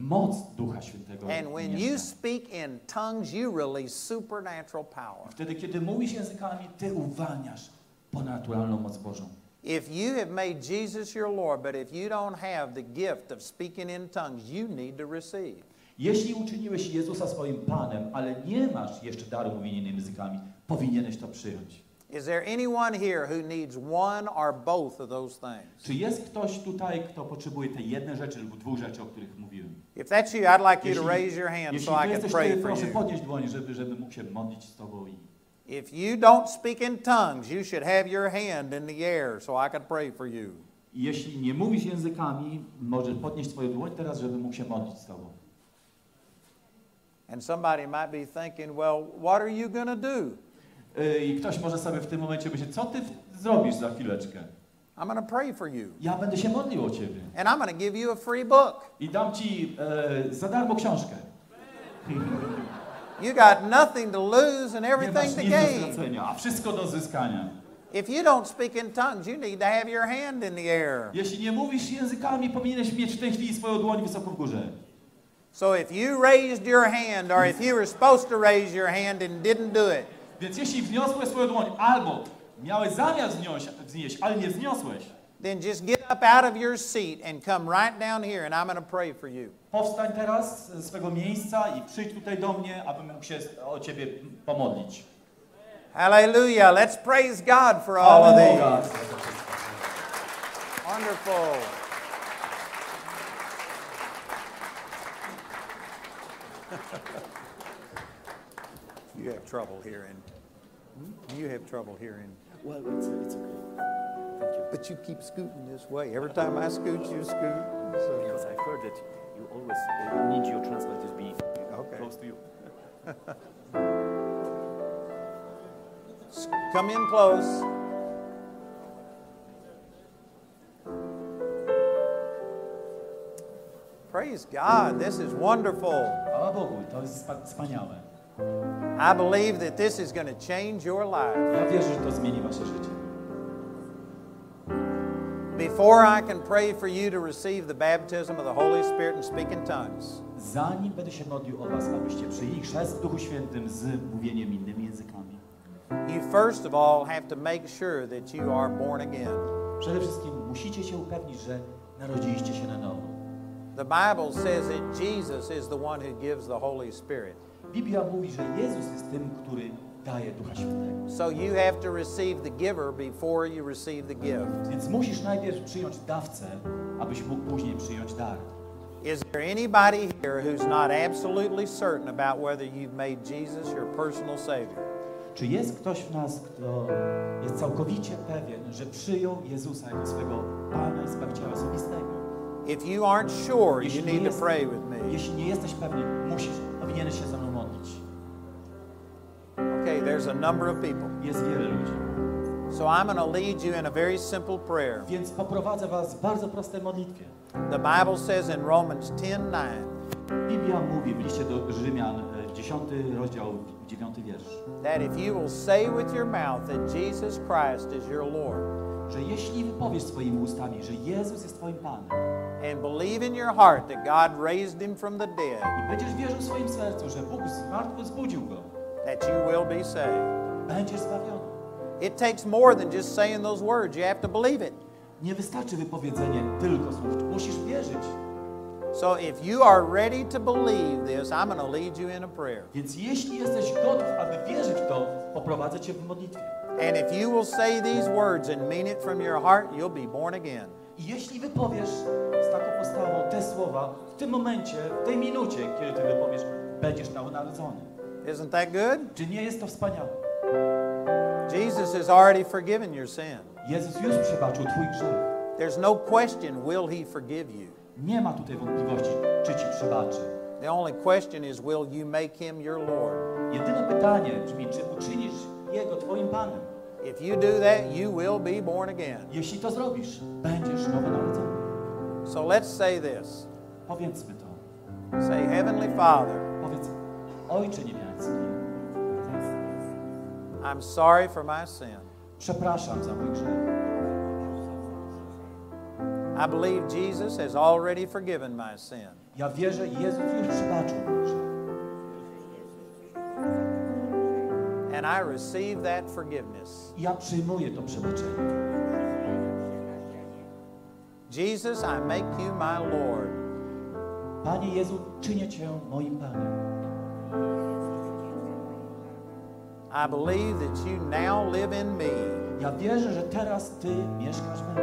moc Ducha Świętego And when you mieszka. speak in tongues, you release supernatural power. Wtedy, kiedy mówisz językami, ty uwalniasz ponadnaturalną moc Bożą. If you have made Jesus your Lord, but if you don't have the gift of speaking in tongues, you need to receive. Jeśli uczyniłeś Jezusa swoim Panem, ale nie masz jeszcze daru mówienia innymi językami, powinieneś to przyjąć. Is there anyone here who needs one or both of those things? Czy jest ktoś tutaj, kto potrzebuje tej jednej rzeczy lub dwóch rzeczy, o których mówiłem? If that's you, I'd like you to raise your hand jeśli so I can pray for you. podnieść dłoń, żeby, żeby mógł się modlić z Tobą. I If you don't speak in tongues, you should have your hand in the air so I could pray for you. jeśli nie mówisz językami, możesz podnieść swoją dłoń teraz, żeby mógł się modlić z Tobą. And somebody might be thinking, well, what are you going to do? Yy, I ktoś może sobie w tym momencie myśleć, co Ty zrobisz za chwileczkę? I'm going to pray for you. Ja będę się modlił o Ciebie And I'm going to give you a free book. i dam Ci e, za darmo książkę. You got nothing to lose and everything to gain. a wszystko do zyskania. If you don't speak in tongues, you need to have your hand in the air. Jeśli nie mówisz językami, powinieneś mieć w tej chwili swoją dłoń wysoko w górze. So if you raised your hand, or if you were supposed to raise your hand and didn't do it, Więc jeśli wniosłeś swoją dłoń, albo miałeś zamiar wznieść, wznieść ale nie wzniosłeś, then just get up out of your seat and come right down here, and I'm going to pray for you. powstań teraz ze swego miejsca i przyjdź tutaj do mnie, abym mógł się o Ciebie pomodlić. Hallelujah. Let's praise God for all of these. Wonderful. You have trouble hearing. You have trouble hearing. Well, it's, it's okay. Thank you. But you keep scooting this way. Every time I scoot, you scoot. So- Because I've heard that you always uh, need your translator to be Okay. close to you. (laughs) Come in close. Praise God. This is wonderful. Chwała Bogu, to jest spa- wspaniałe. I believe that this is going to change your life. Ja wierzę, że to zmieni Wasze życie. Before I can pray for you to receive the baptism of the Holy Spirit and speak in tongues, Zanim będę się modlił o Was, abyście przyjęli chrzest w Duchu Świętym z mówieniem innymi językami, you first of all have to make sure that you are born again. przede wszystkim musicie się upewnić, że narodziliście się na nowo. The Bible says that Jesus is the one who gives the Holy Spirit. Biblia mówi, że Jezus jest tym, który daje Ducha Świętego. So you have to receive the giver before you receive the gift. Więc musisz najpierw przyjąć dawcę, abyś mógł później przyjąć dar. Is there anybody here who's not absolutely certain about whether you've made Jesus your personal Savior? Czy jest ktoś w nas, kto jest całkowicie pewien, że przyjął Jezusa jako swego Pana i Zbawiciela osobistego? If you aren't sure, you Jeśli need to pray with me. jeśli nie jesteś pewny, musisz, powinieneś się ze mną modlić. Okay, there's a number of people. Jest wiele ludzi. So I'm going to lead you in a very simple prayer. Więc poprowadzę was w bardzo prostej modlitwie. The Bible says in Romans 10:9, Biblia mówi w liście do Rzymian, e, 10 rozdział, 9 wiersz, that if you will say with your mouth that Jesus Christ is your Lord że jeśli wypowiesz swoimi ustami, że Jezus jest twoim Panem and believe in your heart that God raised him from the dead, i będziesz wierzył w swoim sercu, że Bóg z martwych zbudził go, that you will be saved. będziesz zbawiony. It takes more than just saying those words. You have to believe it. Nie wystarczy wypowiedzenie tylko słów, musisz wierzyć. So if you are ready to believe this, I'm going to lead you in a prayer. Więc jeśli jesteś gotów, aby wierzyć w to, poprowadzę cię w modlitwie. And if you will say these words and mean it from your heart, you'll be born again. I jeśli wypowiesz z taką postawą te słowa, w tym momencie, w tej minucie, kiedy ty wypowiesz, będziesz narodzony. Isn't that good? Czy nie jest to wspaniałe? Jesus has already forgiven your sin. Jezus już przebaczył twój grzech. There's no question, will he forgive you? Nie ma tutaj wątpliwości, czy ci przebaczy. The only question is, will you make him your Lord? Jedyne pytanie brzmi, czy uczynisz Jego twoim Panem? If you do that, you will be born again. Jeśli to zrobisz, będziesz nowonarodzony. So let's say this Powiedzmy to. say, Heavenly Father, Powiedz, Ojcze Niebiański, I'm sorry for my sin. przepraszam za mój grzech. I believe Jesus has already forgiven my sin. Ja wierzę, Jezus już przebaczył mój grzech. And I receive that forgiveness. Ja przyjmuję to przebaczenie. Jesus, I make you my Lord. Panie Jezu, czynię Cię moim Panem. I believe that you now live in me. Ja wierzę, że teraz Ty mieszkasz we mnie.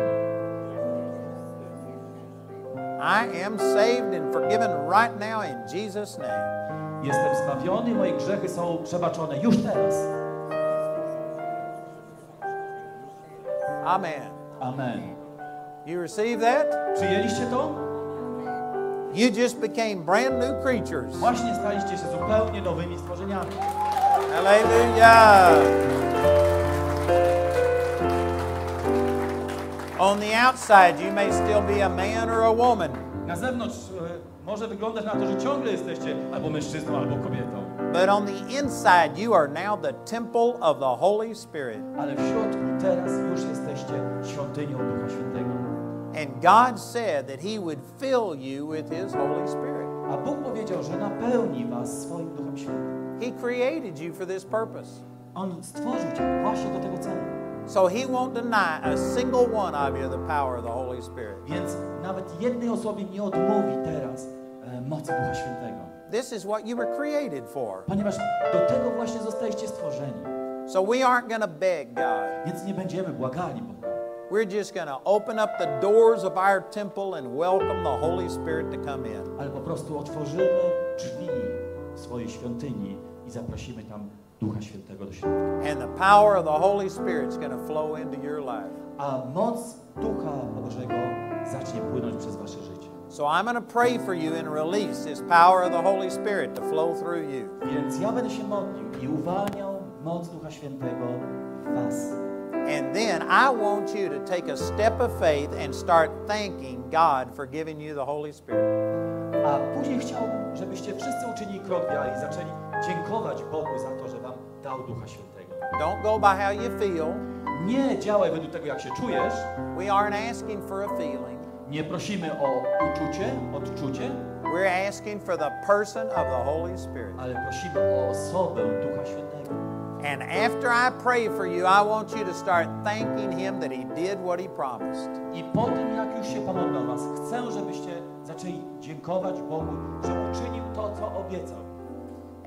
I am saved and forgiven right now in Jesus' name. Jestem zbawiony, moje grzechy są przebaczone już teraz. Amen. Amen. You receive that? Przyjęliście to? You just became brand new creatures. Właśnie staliście się zupełnie nowymi stworzeniami. Hallelujah. On the outside, you may still be a man or a woman, Na zewnątrz e, może wyglądać na to, że ciągle jesteście albo mężczyzną, albo kobietą. but on the inside, you are now the temple of the Holy Spirit. Ale w środku teraz już jesteście świątynią Ducha Świętego. And God said that He would fill you with His Holy Spirit. A Bóg powiedział, że napełni was swoim Duchem Świętym. He created you for this purpose. On stworzył cię właśnie do tego celu. So He won't deny a single one of you the power of the Holy Spirit. Więc nawet jednej osobie nie odmówi teraz mocy Ducha Świętego. This is what you were created for. Ponieważ do tego właśnie zostaliście stworzeni. So we aren't going to beg God. Więc nie będziemy błagali Boga. We're just going to open up the doors of our temple and welcome the Holy Spirit to come in. Ale po prostu otworzymy drzwi swojej świątyni i zaprosimy tam Ducha Świętego do środka. And the power of the Holy Spirit is going to flow into your life. A moc Ducha Bożego zacznie płynąć przez wasze życie. So I'm going to pray for you and release this power of the Holy Spirit to flow through you. Więc ja będę się modlił i uwalniał moc Ducha Świętego w was. And then I want you to take a step of faith and start thanking God for giving you the Holy Spirit. A później chciałbym, żebyście wszyscy uczynili krok wiary i zaczęli dziękować Bogu za to, że wam dał Ducha Świętego. Don't go by how you feel. Nie działaj według tego, jak się czujesz. We aren't asking for a feeling. Nie prosimy o uczucie, odczucie, We're asking for the person of the Holy Spirit. ale prosimy o osobę Ducha Świętego. And after I pray for you, I want you to start thanking Him that He did what He promised. I po tym, jak już się pomodlę was, chcę, żebyście zaczęli dziękować Bogu, że uczynił to, co obiecał.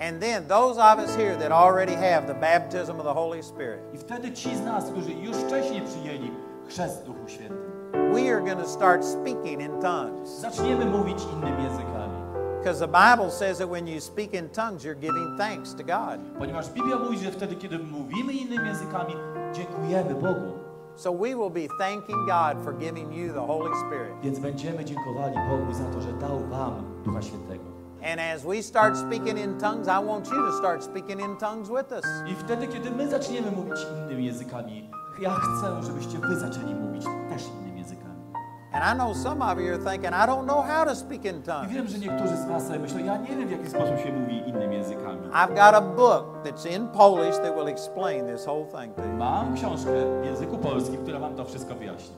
And then those of us here that already have the baptism of the Holy Spirit, I wtedy ci z nas, którzy już wcześniej przyjęli chrzest Duchu Świętym, we are going to start speaking in tongues. zaczniemy mówić innymi językami. Because the Bible says that when you speak in tongues, you're giving thanks to God. Ponieważ Biblia mówi, że wtedy, kiedy mówimy innymi językami, dziękujemy Bogu. So we will be thanking God for giving you the Holy Spirit. Więc będziemy dziękowali Bogu za to, że dał wam Ducha Świętego. And as we start speaking in tongues, I want you to start speaking in tongues with us. I wtedy, kiedy my zaczniemy mówić innymi językami, ja chcę, żebyście wy zaczęli mówić też innymi. And I know some of you are thinking, I don't know how to speak in I tongues. wiem, że niektórzy z was sobie myślą, ja nie wiem, w jaki sposób się mówi innymi językami. I've got a book that's in Polish that will explain this whole thing to you. Mam książkę w języku polskim, która wam to wszystko wyjaśni.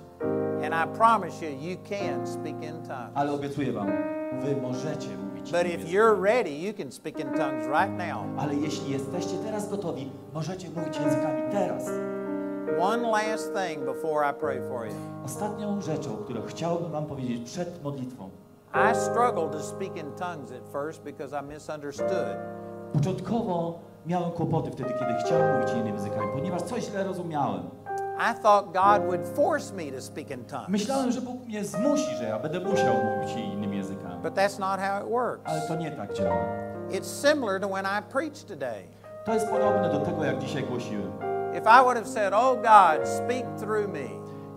And I promise you, you can speak in tongues. Ale obiecuję wam, wy możecie mówić But if you're ready, you can speak in tongues right now. Ale jeśli jesteście teraz gotowi, możecie mówić językami teraz. One last thing before I pray for you. Ostatnią rzeczą, którą chciałbym wam powiedzieć przed modlitwą. I struggled to speak in tongues at first because I misunderstood. Początkowo miałem kłopoty wtedy, kiedy chciałem mówić innymi językami, ponieważ coś źle rozumiałem. I thought God would force me to speak in tongues. Myślałem, że Bóg mnie zmusi, że ja będę musiał mówić innymi językami. But that's not how it works. Ale to nie tak działa. It's similar to when I preach today. To jest podobne do tego, jak dzisiaj głosiłem. If I would have said, Oh God, speak through me,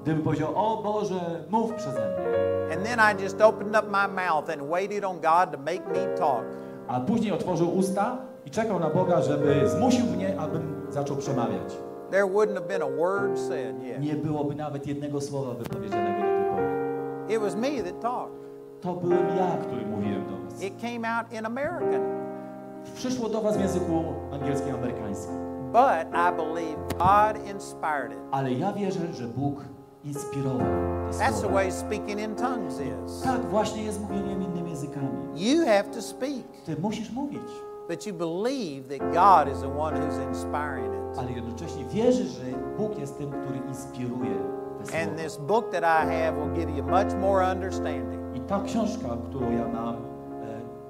Gdybym powiedział, o Boże, mów przeze mnie, and then I just opened up my mouth and waited on God to make me talk, a później otworzył usta i czekał na Boga, żeby zmusił mnie, abym zaczął przemawiać. there wouldn't have been a word said yet. Nie byłoby nawet jednego słowa wypowiedzianego do tej pory. It was me that talked. To byłem ja, który mówiłem do was. It came out in American. Przyszło do was w języku angielskim, amerykańskim. But I believe God inspired it. Ale ja wierzę, że Bóg inspirował That's the way speaking in tongues is. Tak właśnie jest mówieniem innymi językami. You have to speak, Ty musisz mówić, but you believe that God is the one who's inspiring it. ale jednocześnie wierzysz, że Bóg jest tym, który inspiruje te And this book that I have will give you much more understanding. I ta książka, którą ja mam, e,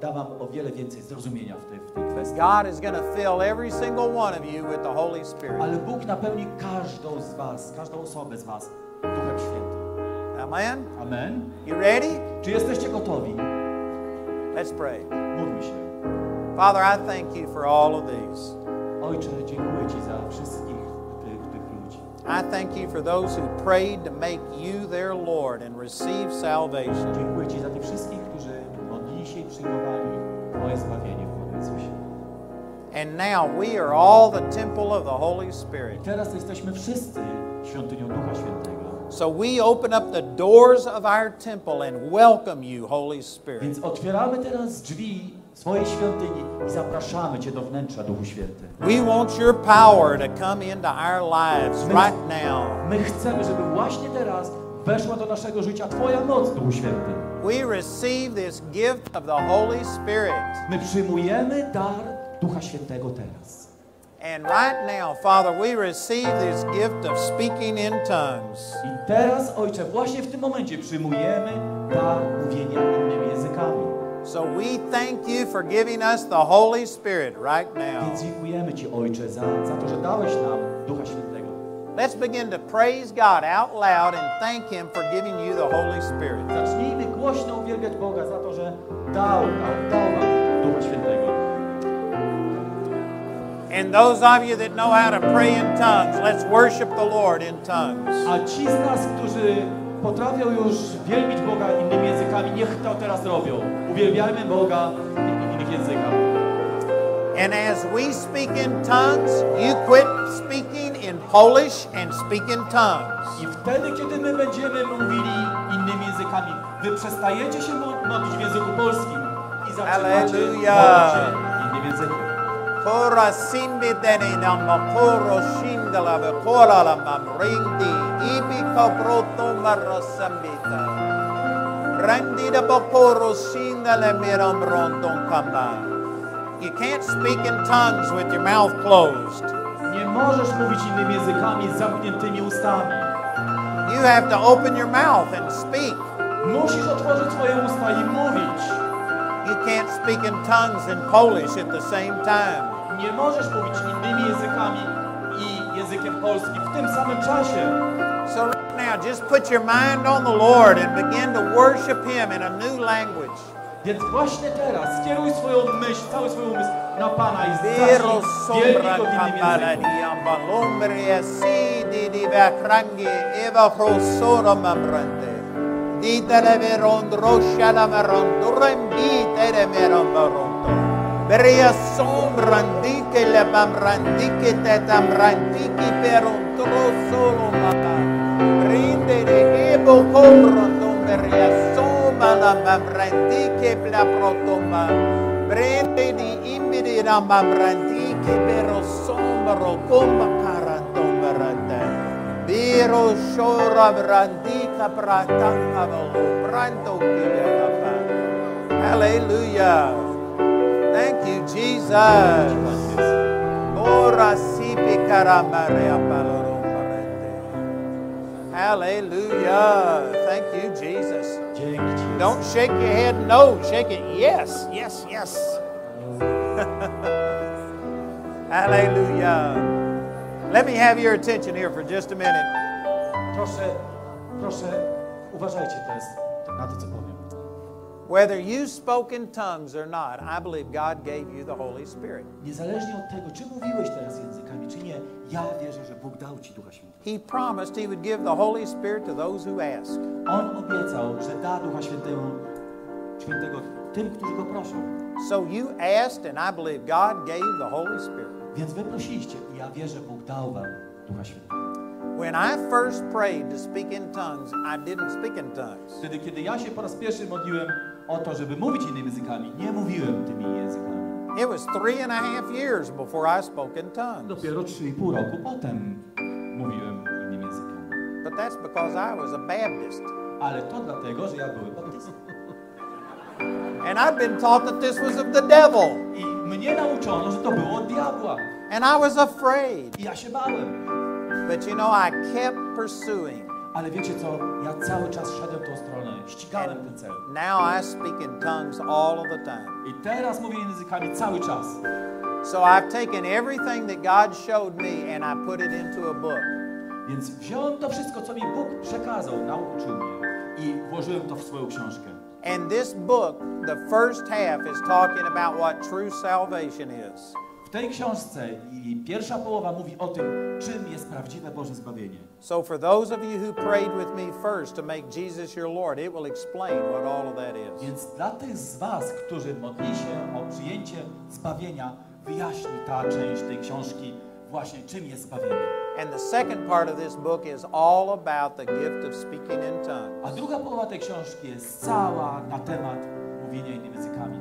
da wam o wiele więcej zrozumienia w tej, w tej God is going to fill every single one of you with the Holy Spirit. Ale Bóg napełni każdą z was, każdą osobę z was Duchem Świętym. Amen? Amen. You ready? Czy jesteście gotowi? Let's pray. Módlmy się. Father, I thank you for all of these. Ojcze, dziękuję Ci za wszystkich tych, tych ludzi. I thank you for those who prayed to make you their Lord and receive salvation. Dziękuję Ci za tych wszystkich, którzy modlili się i przyjmowali zbawienie w Panu Jezusie. And now we are all the temple of the Holy Spirit. Teraz jesteśmy wszyscy świątynią Ducha Świętego. So we open up the doors of our temple and welcome you, Holy Spirit. Więc otwieramy teraz drzwi swojej świątyni i zapraszamy Cię do wnętrza, Duchu Święty. We want your power to come into our lives right now. My chcemy, żeby właśnie teraz weszła do naszego życia Twoja moc, Duchu Święty. We receive this gift of the Holy Spirit. My przyjmujemy dar Ducha Świętego teraz. And right now, Father, we receive this gift of speaking in tongues. I teraz, Ojcze, właśnie w tym momencie przyjmujemy dar mówienia innymi językami. So we thank you for giving us the Holy Spirit right now. Więc dziękujemy Ci, Ojcze, za, za to, że dałeś nam Ducha Świętego. Let's begin to praise God out loud and thank Him for giving you the Holy Spirit. Zacznijmy głośno uwielbiać Boga za to, że dał nam, dał nam Ducha Świętego. And those of you that know how to pray in tongues, let's worship the Lord in tongues. A ci z nas, którzy potrafią już wielbić Boga innymi językami, niech to teraz robią. Uwielbiajmy Boga w innych językach. And as we speak in tongues, you quit speaking in Polish and speak in tongues. I wtedy, kiedy my będziemy mówili innymi językami, wy przestajecie się mo- modlić w języku polskim i zaczynacie Hallelujah. modlić się innym językiem. Kora simbi deni nama koro shindala ve kora la mamrindi ibi kaproto marasambita. Randi da bakoro shindala miram rondon. You can't speak in tongues with your mouth closed. Nie możesz mówić innymi językami z zamkniętymi ustami. You have to open your mouth and speak. Musisz otworzyć swoje usta i mówić. You can't speak in tongues and Polish at the same time. Nie możesz mówić innymi językami i językiem polskim w tym samym czasie. So right now, just put your mind on the Lord and begin to worship Him in a new language. Więc właśnie teraz skieruj swoją myśl, cały swój umysł na Pana i Vero zacznij sombra Go w innym języku. di vacrangi eva prosora mamrante. Di tele verondro shala marondo rembi tele merambarondo. Berea sombrandike le bamrandike te tam tamrandike per un tro solo mama. Rinde de ebo comrondo berea soma la bamrandike bla protoma. Prende di imbidi la bamrandike pero sombro coma carando berante. Biro shora brandika pratanga volo branto kibera. Hallelujah. Thank you, Jesus. Ora sipi caramare apaloro parente. Hallelujah. Thank you, Jesus. Don't shake your head no, shake it yes, yes, yes. (laughs) Hallelujah. Let me have your attention here for just a minute. Proszę, proszę, uważajcie teraz na to, co powiem. Whether you spoke in tongues or not, I believe God gave you the Holy Spirit. Niezależnie od tego, czy mówiłeś teraz językami, czy nie, ja wierzę, że Bóg dał Ci Ducha Świętego. He promised He would give the Holy Spirit to those who ask. On obiecał, że da Ducha Świętego, Świętego tym, którzy Go proszą. So you asked, and I believe God gave the Holy Spirit. Więc wy prosiliście i ja wierzę, Bóg dał Wam Ducha Świętego. When I first prayed to speak in tongues, I didn't speak in tongues. Wtedy, kiedy ja się po raz pierwszy modliłem o to, żeby mówić innymi językami, nie mówiłem tymi językami. It was three and a half years before I spoke in tongues. Dopiero 3,5 roku potem mówiłem innymi językami. But that's because I was a Baptist. Ale to dlatego, że ja byłem baptystą. (laughs) And I'd been taught that this was of the devil. I mnie nauczono, że to było od diabła. And I was afraid. I ja się bałem. But you know, I kept pursuing. Ale wiecie co? Ja cały czas szedłem tą stronę, ścigałem ten cel. Now I speak in tongues all of the time. I teraz mówię językami cały czas. So I've taken everything that God showed me and I put it into a book. Więc wziąłem to wszystko, co mi Bóg przekazał, nauczył mnie i włożyłem to w swoją książkę. And this book, the first half is talking about what true salvation is. W tej książce i pierwsza połowa mówi o tym, czym jest prawdziwe Boże zbawienie. So for those of you who prayed with me first to make Jesus your Lord, it will explain what all of that is. Więc dla tych z Was, którzy modli się o przyjęcie zbawienia, wyjaśni ta część tej książki właśnie, czym jest zbawienie. And the second part of this book is all about the gift of speaking in tongues. A druga połowa tej książki jest cała na temat mówienia innymi językami.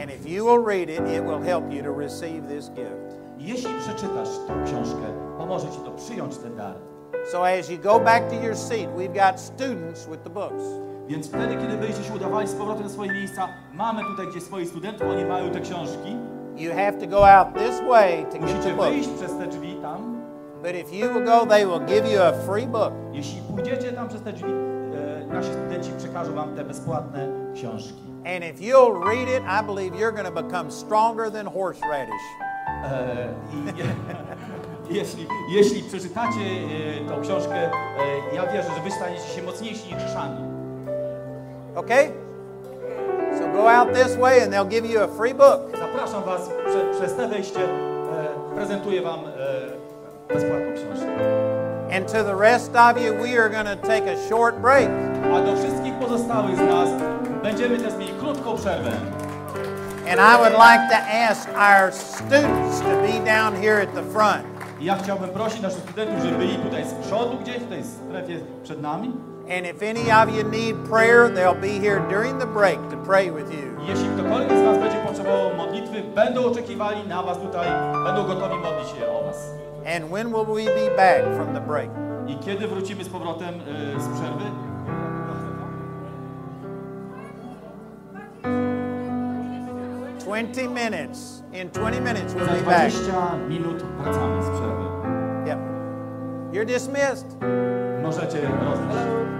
And if you will read it, it will help you to receive this gift. Jeśli przeczytasz tę książkę, pomoże Ci to przyjąć ten dar. So as you go back to your seat, we've got students with the books. Więc wtedy, kiedy będziecie się udawali z powrotem na swoje miejsca, mamy tutaj gdzie swoich studentów, oni mają te książki. You have to go out this way to get Musicie the book. wyjść przez te drzwi tam. But if you will go, they will give you a free book. Jeśli pójdziecie tam przez te drzwi, e, nasi studenci przekażą wam te bezpłatne książki. And if you'll read it, I believe you're going to become stronger than horseradish. (laughs) Jeśli, jeśli przeczytacie tą książkę, ja wierzę, że wy staniecie się mocniejsi niż szani. Okay? So go out this way and they'll give you a free book. Zapraszam was prze, przez te wejście, prezentuję wam bezpłatną książkę. And to the rest of you, we are going to take a short break. A do wszystkich pozostałych z nas będziemy też mieli krótką przerwę. And I would like to ask our students to be down here at the front. Ja chciałbym prosić naszych studentów, żeby byli tutaj z przodu gdzieś, w tej strefie przed nami. And if any of you need prayer, they'll be here during the break to pray with you. Jeśli ktokolwiek z was będzie potrzebował modlitwy, będą oczekiwali na was tutaj, będą gotowi modlić się o was. And when will we be back from the break? I kiedy wrócimy z powrotem y, z przerwy? Twenty minutes. In 20 minutes, we'll be back. 20 minut wracamy z przerwy. Yep. You're dismissed. Możecie rozejść.